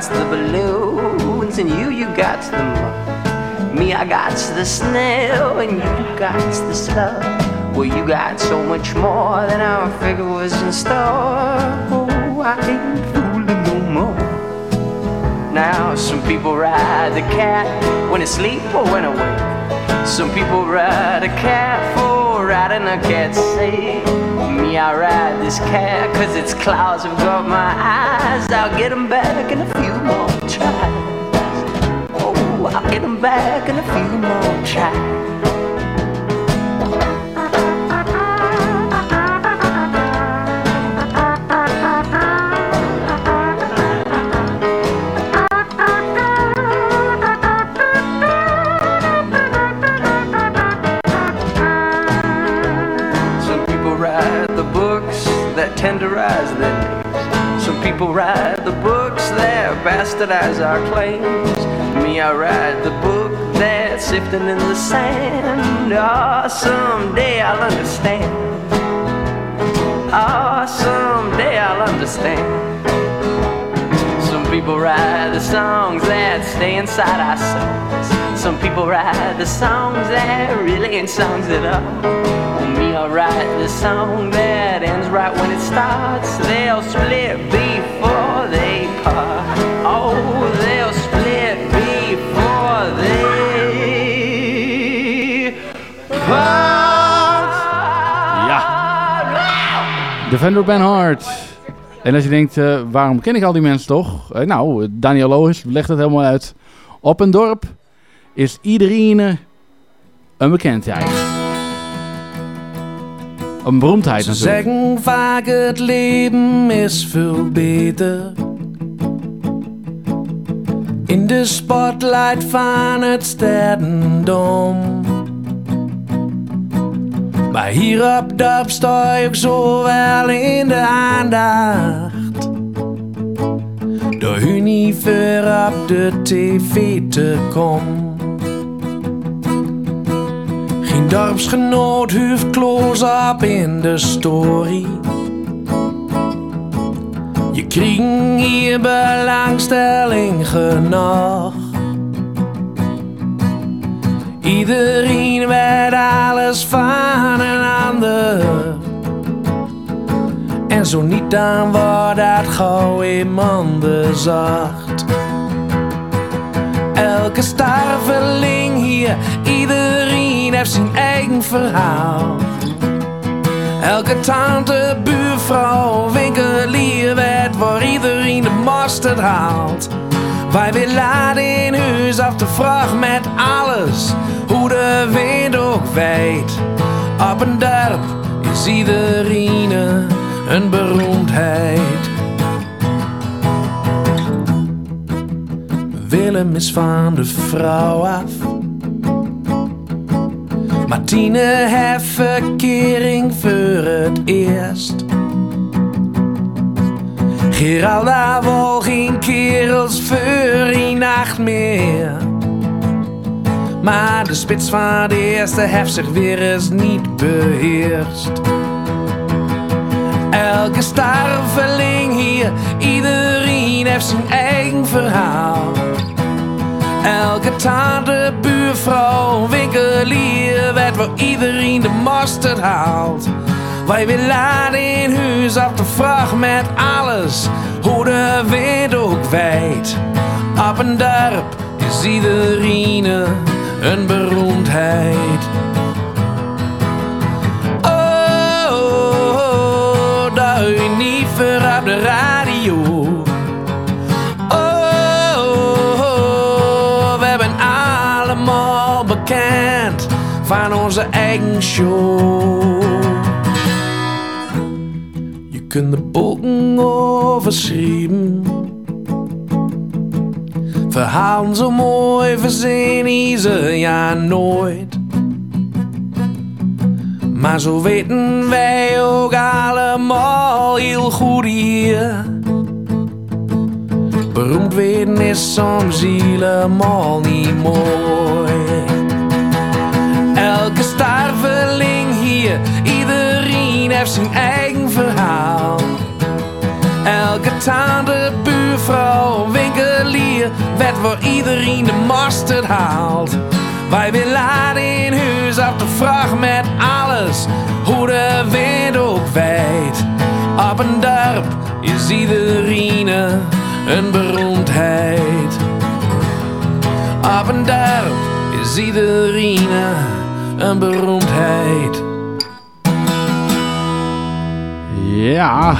Got the balloons and you, you got the mud. Me, I got the snail and you got the slug. Well, you got so much more than I figured was in store. Oh, I ain't fooling no more. Now, some people ride the cat when asleep or when awake. Some people ride a cat for riding a cat's safe. Me, I ride this cat cause its clouds have got my eyes. I'll get 'em back in a few more tries. Oh, I'll get 'em back in a few more tries. People write the books that bastardize our claims. Me, I write the book that's sifting in the sand. Ah, someday I'll understand. Ah, someday I'll understand. Some people write the songs that stay inside our souls. Some people write the songs that really ain't songs at all. Me, I write the song that ends right when it starts. They'll split before Oh, they'll split before they part. Ja. Defender Ben Hart. En als je denkt, eh, waarom ken ik al die mensen toch? Eh, nou, Daniel Loos legt het helemaal uit. Op een dorp is iedereen eh, een bekendheid. Een beroemdheid Ze natuurlijk. zeggen vaak het leven is veel beter. In de spotlight van het stedendom. Maar hier op dorp sta ik zo wel in de aandacht. Door u niet ver op de tv te komen. Geen dorpsgenoot heeft close-up in de story. Je krijgt hier belangstelling genoeg. Iedereen weet alles van een ander. En zo niet dan wordt dat gauw iemand zacht. Elke starveling hier, iedereen heeft zijn eigen verhaal. Elke tante, buurvrouw, winkelier weet waar iedereen de mosterd haalt. Wij willen laden in huis af de vraag met alles, hoe de wind ook weet. Op een dorp is iedereen een beroemdheid. Willem is van de vrouw af. Martine heeft verkering voor het eerst. Geralda wil geen kerels voor die nacht meer. Maar de spits van de eerste heeft zich weer eens niet beheerst. Elke starveling hier, iedereen heeft zijn eigen verhaal. Elke tante, buurvrouw, winkelier weet waar iedereen de mosterd haalt. Wij willen in huis op de vraag met alles, hoe de wind ook wijd. Op een dorp is iedereen een beroemdheid. Je kunt de boeken overschrijven. Verhalen zo mooi verzinnen ze ja nooit. Maar zo weten wij ook allemaal heel goed hier. Beroemd werden is soms helemaal niet mooi. Iedereen heeft zijn eigen verhaal. Elke tante, buurvrouw, winkelier, weet waar iedereen de mosterd haalt. Wij willen laden in huis op de vraag met alles, hoe de wind ook wijd. Op een dorp is iedereen een beroemdheid. Op een dorp is iedereen een beroemdheid. Ja.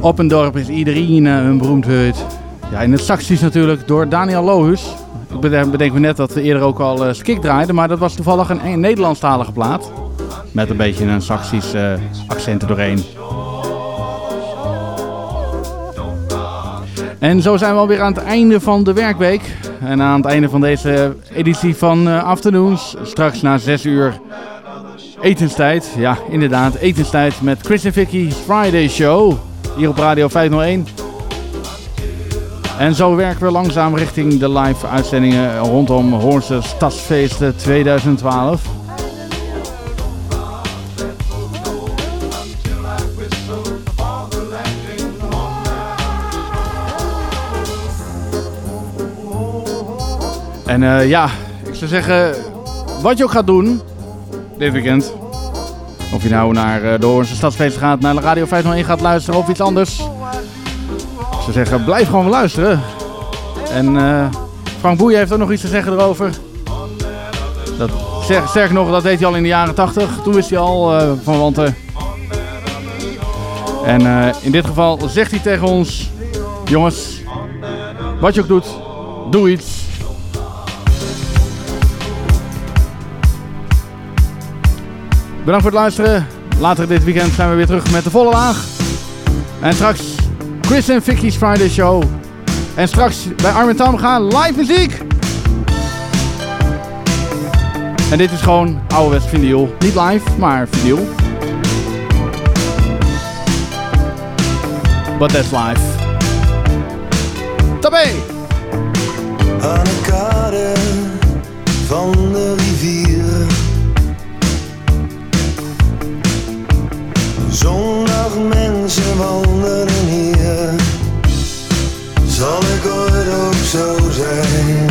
Op een dorp is iedereen eh, een beroemdheid. Ja, in het Saxisch natuurlijk door Daniel Lohus. Ik bede- bedenk me net dat we eerder ook al eh Skik draaiden, maar dat was toevallig een, Nederlandstalige plaat. Met een beetje een Saxisch eh, accent doorheen. En zo zijn we alweer aan het einde van de werkweek. En aan het einde van deze editie van eh, Afternoons. Straks na 6 uur etenstijd. Ja, inderdaad, etenstijd met Chris en Vicky's Friday Show. Hier op Radio 501. En zo werken we langzaam richting de live uitzendingen rondom Hoornse Stadsfeesten 2012. En eh, ja, ik zou zeggen, wat je ook gaat doen dit weekend. Of je nou naar eh, de Hoornse Stadsfeest gaat, naar de Radio 501 gaat luisteren of iets anders. Ik zou zeggen, blijf gewoon luisteren. En eh, Frank Boeien heeft ook nog iets te zeggen erover. Dat, sterk, sterker nog, dat deed hij al in de jaren 80. Toen wist hij al van Wanten. En in dit geval zegt hij tegen ons: Jongens, wat je ook doet, doe iets. Bedankt voor het luisteren. Later dit weekend zijn we weer terug met de volle laag. En straks Chris en Vicky's Friday Show. En straks bij Armin Tam gaan live muziek. En dit is gewoon ouderwets vinyl. Niet live, maar vinyl. But that's live. Tabé! Zondag mensen wandelen hier. Zal ik ooit ook zo zijn?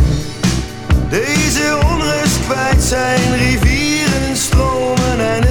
Deze onrust kwijt zijn, rivieren stromen eindeloos.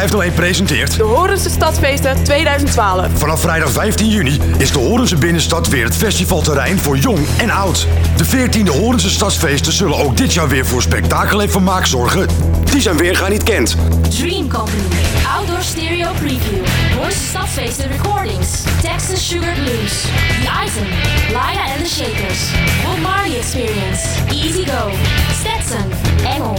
501 presenteert... De Horense Stadsfeesten 2012. Vanaf vrijdag 15 juni is de Horense binnenstad weer het festivalterrein voor jong en oud. De 14e Horense stadsfeesten zullen ook dit jaar weer voor spektakel en vermaak zorgen die zijn weerga niet kent. Dream Company. Outdoor Stereo Preview. Hoornse Stadsfeesten Recordings. Texas Sugar Blues. The Item. Laia and the Shakers. Bob Marley Experience. Easy Go. Stetson. Engel.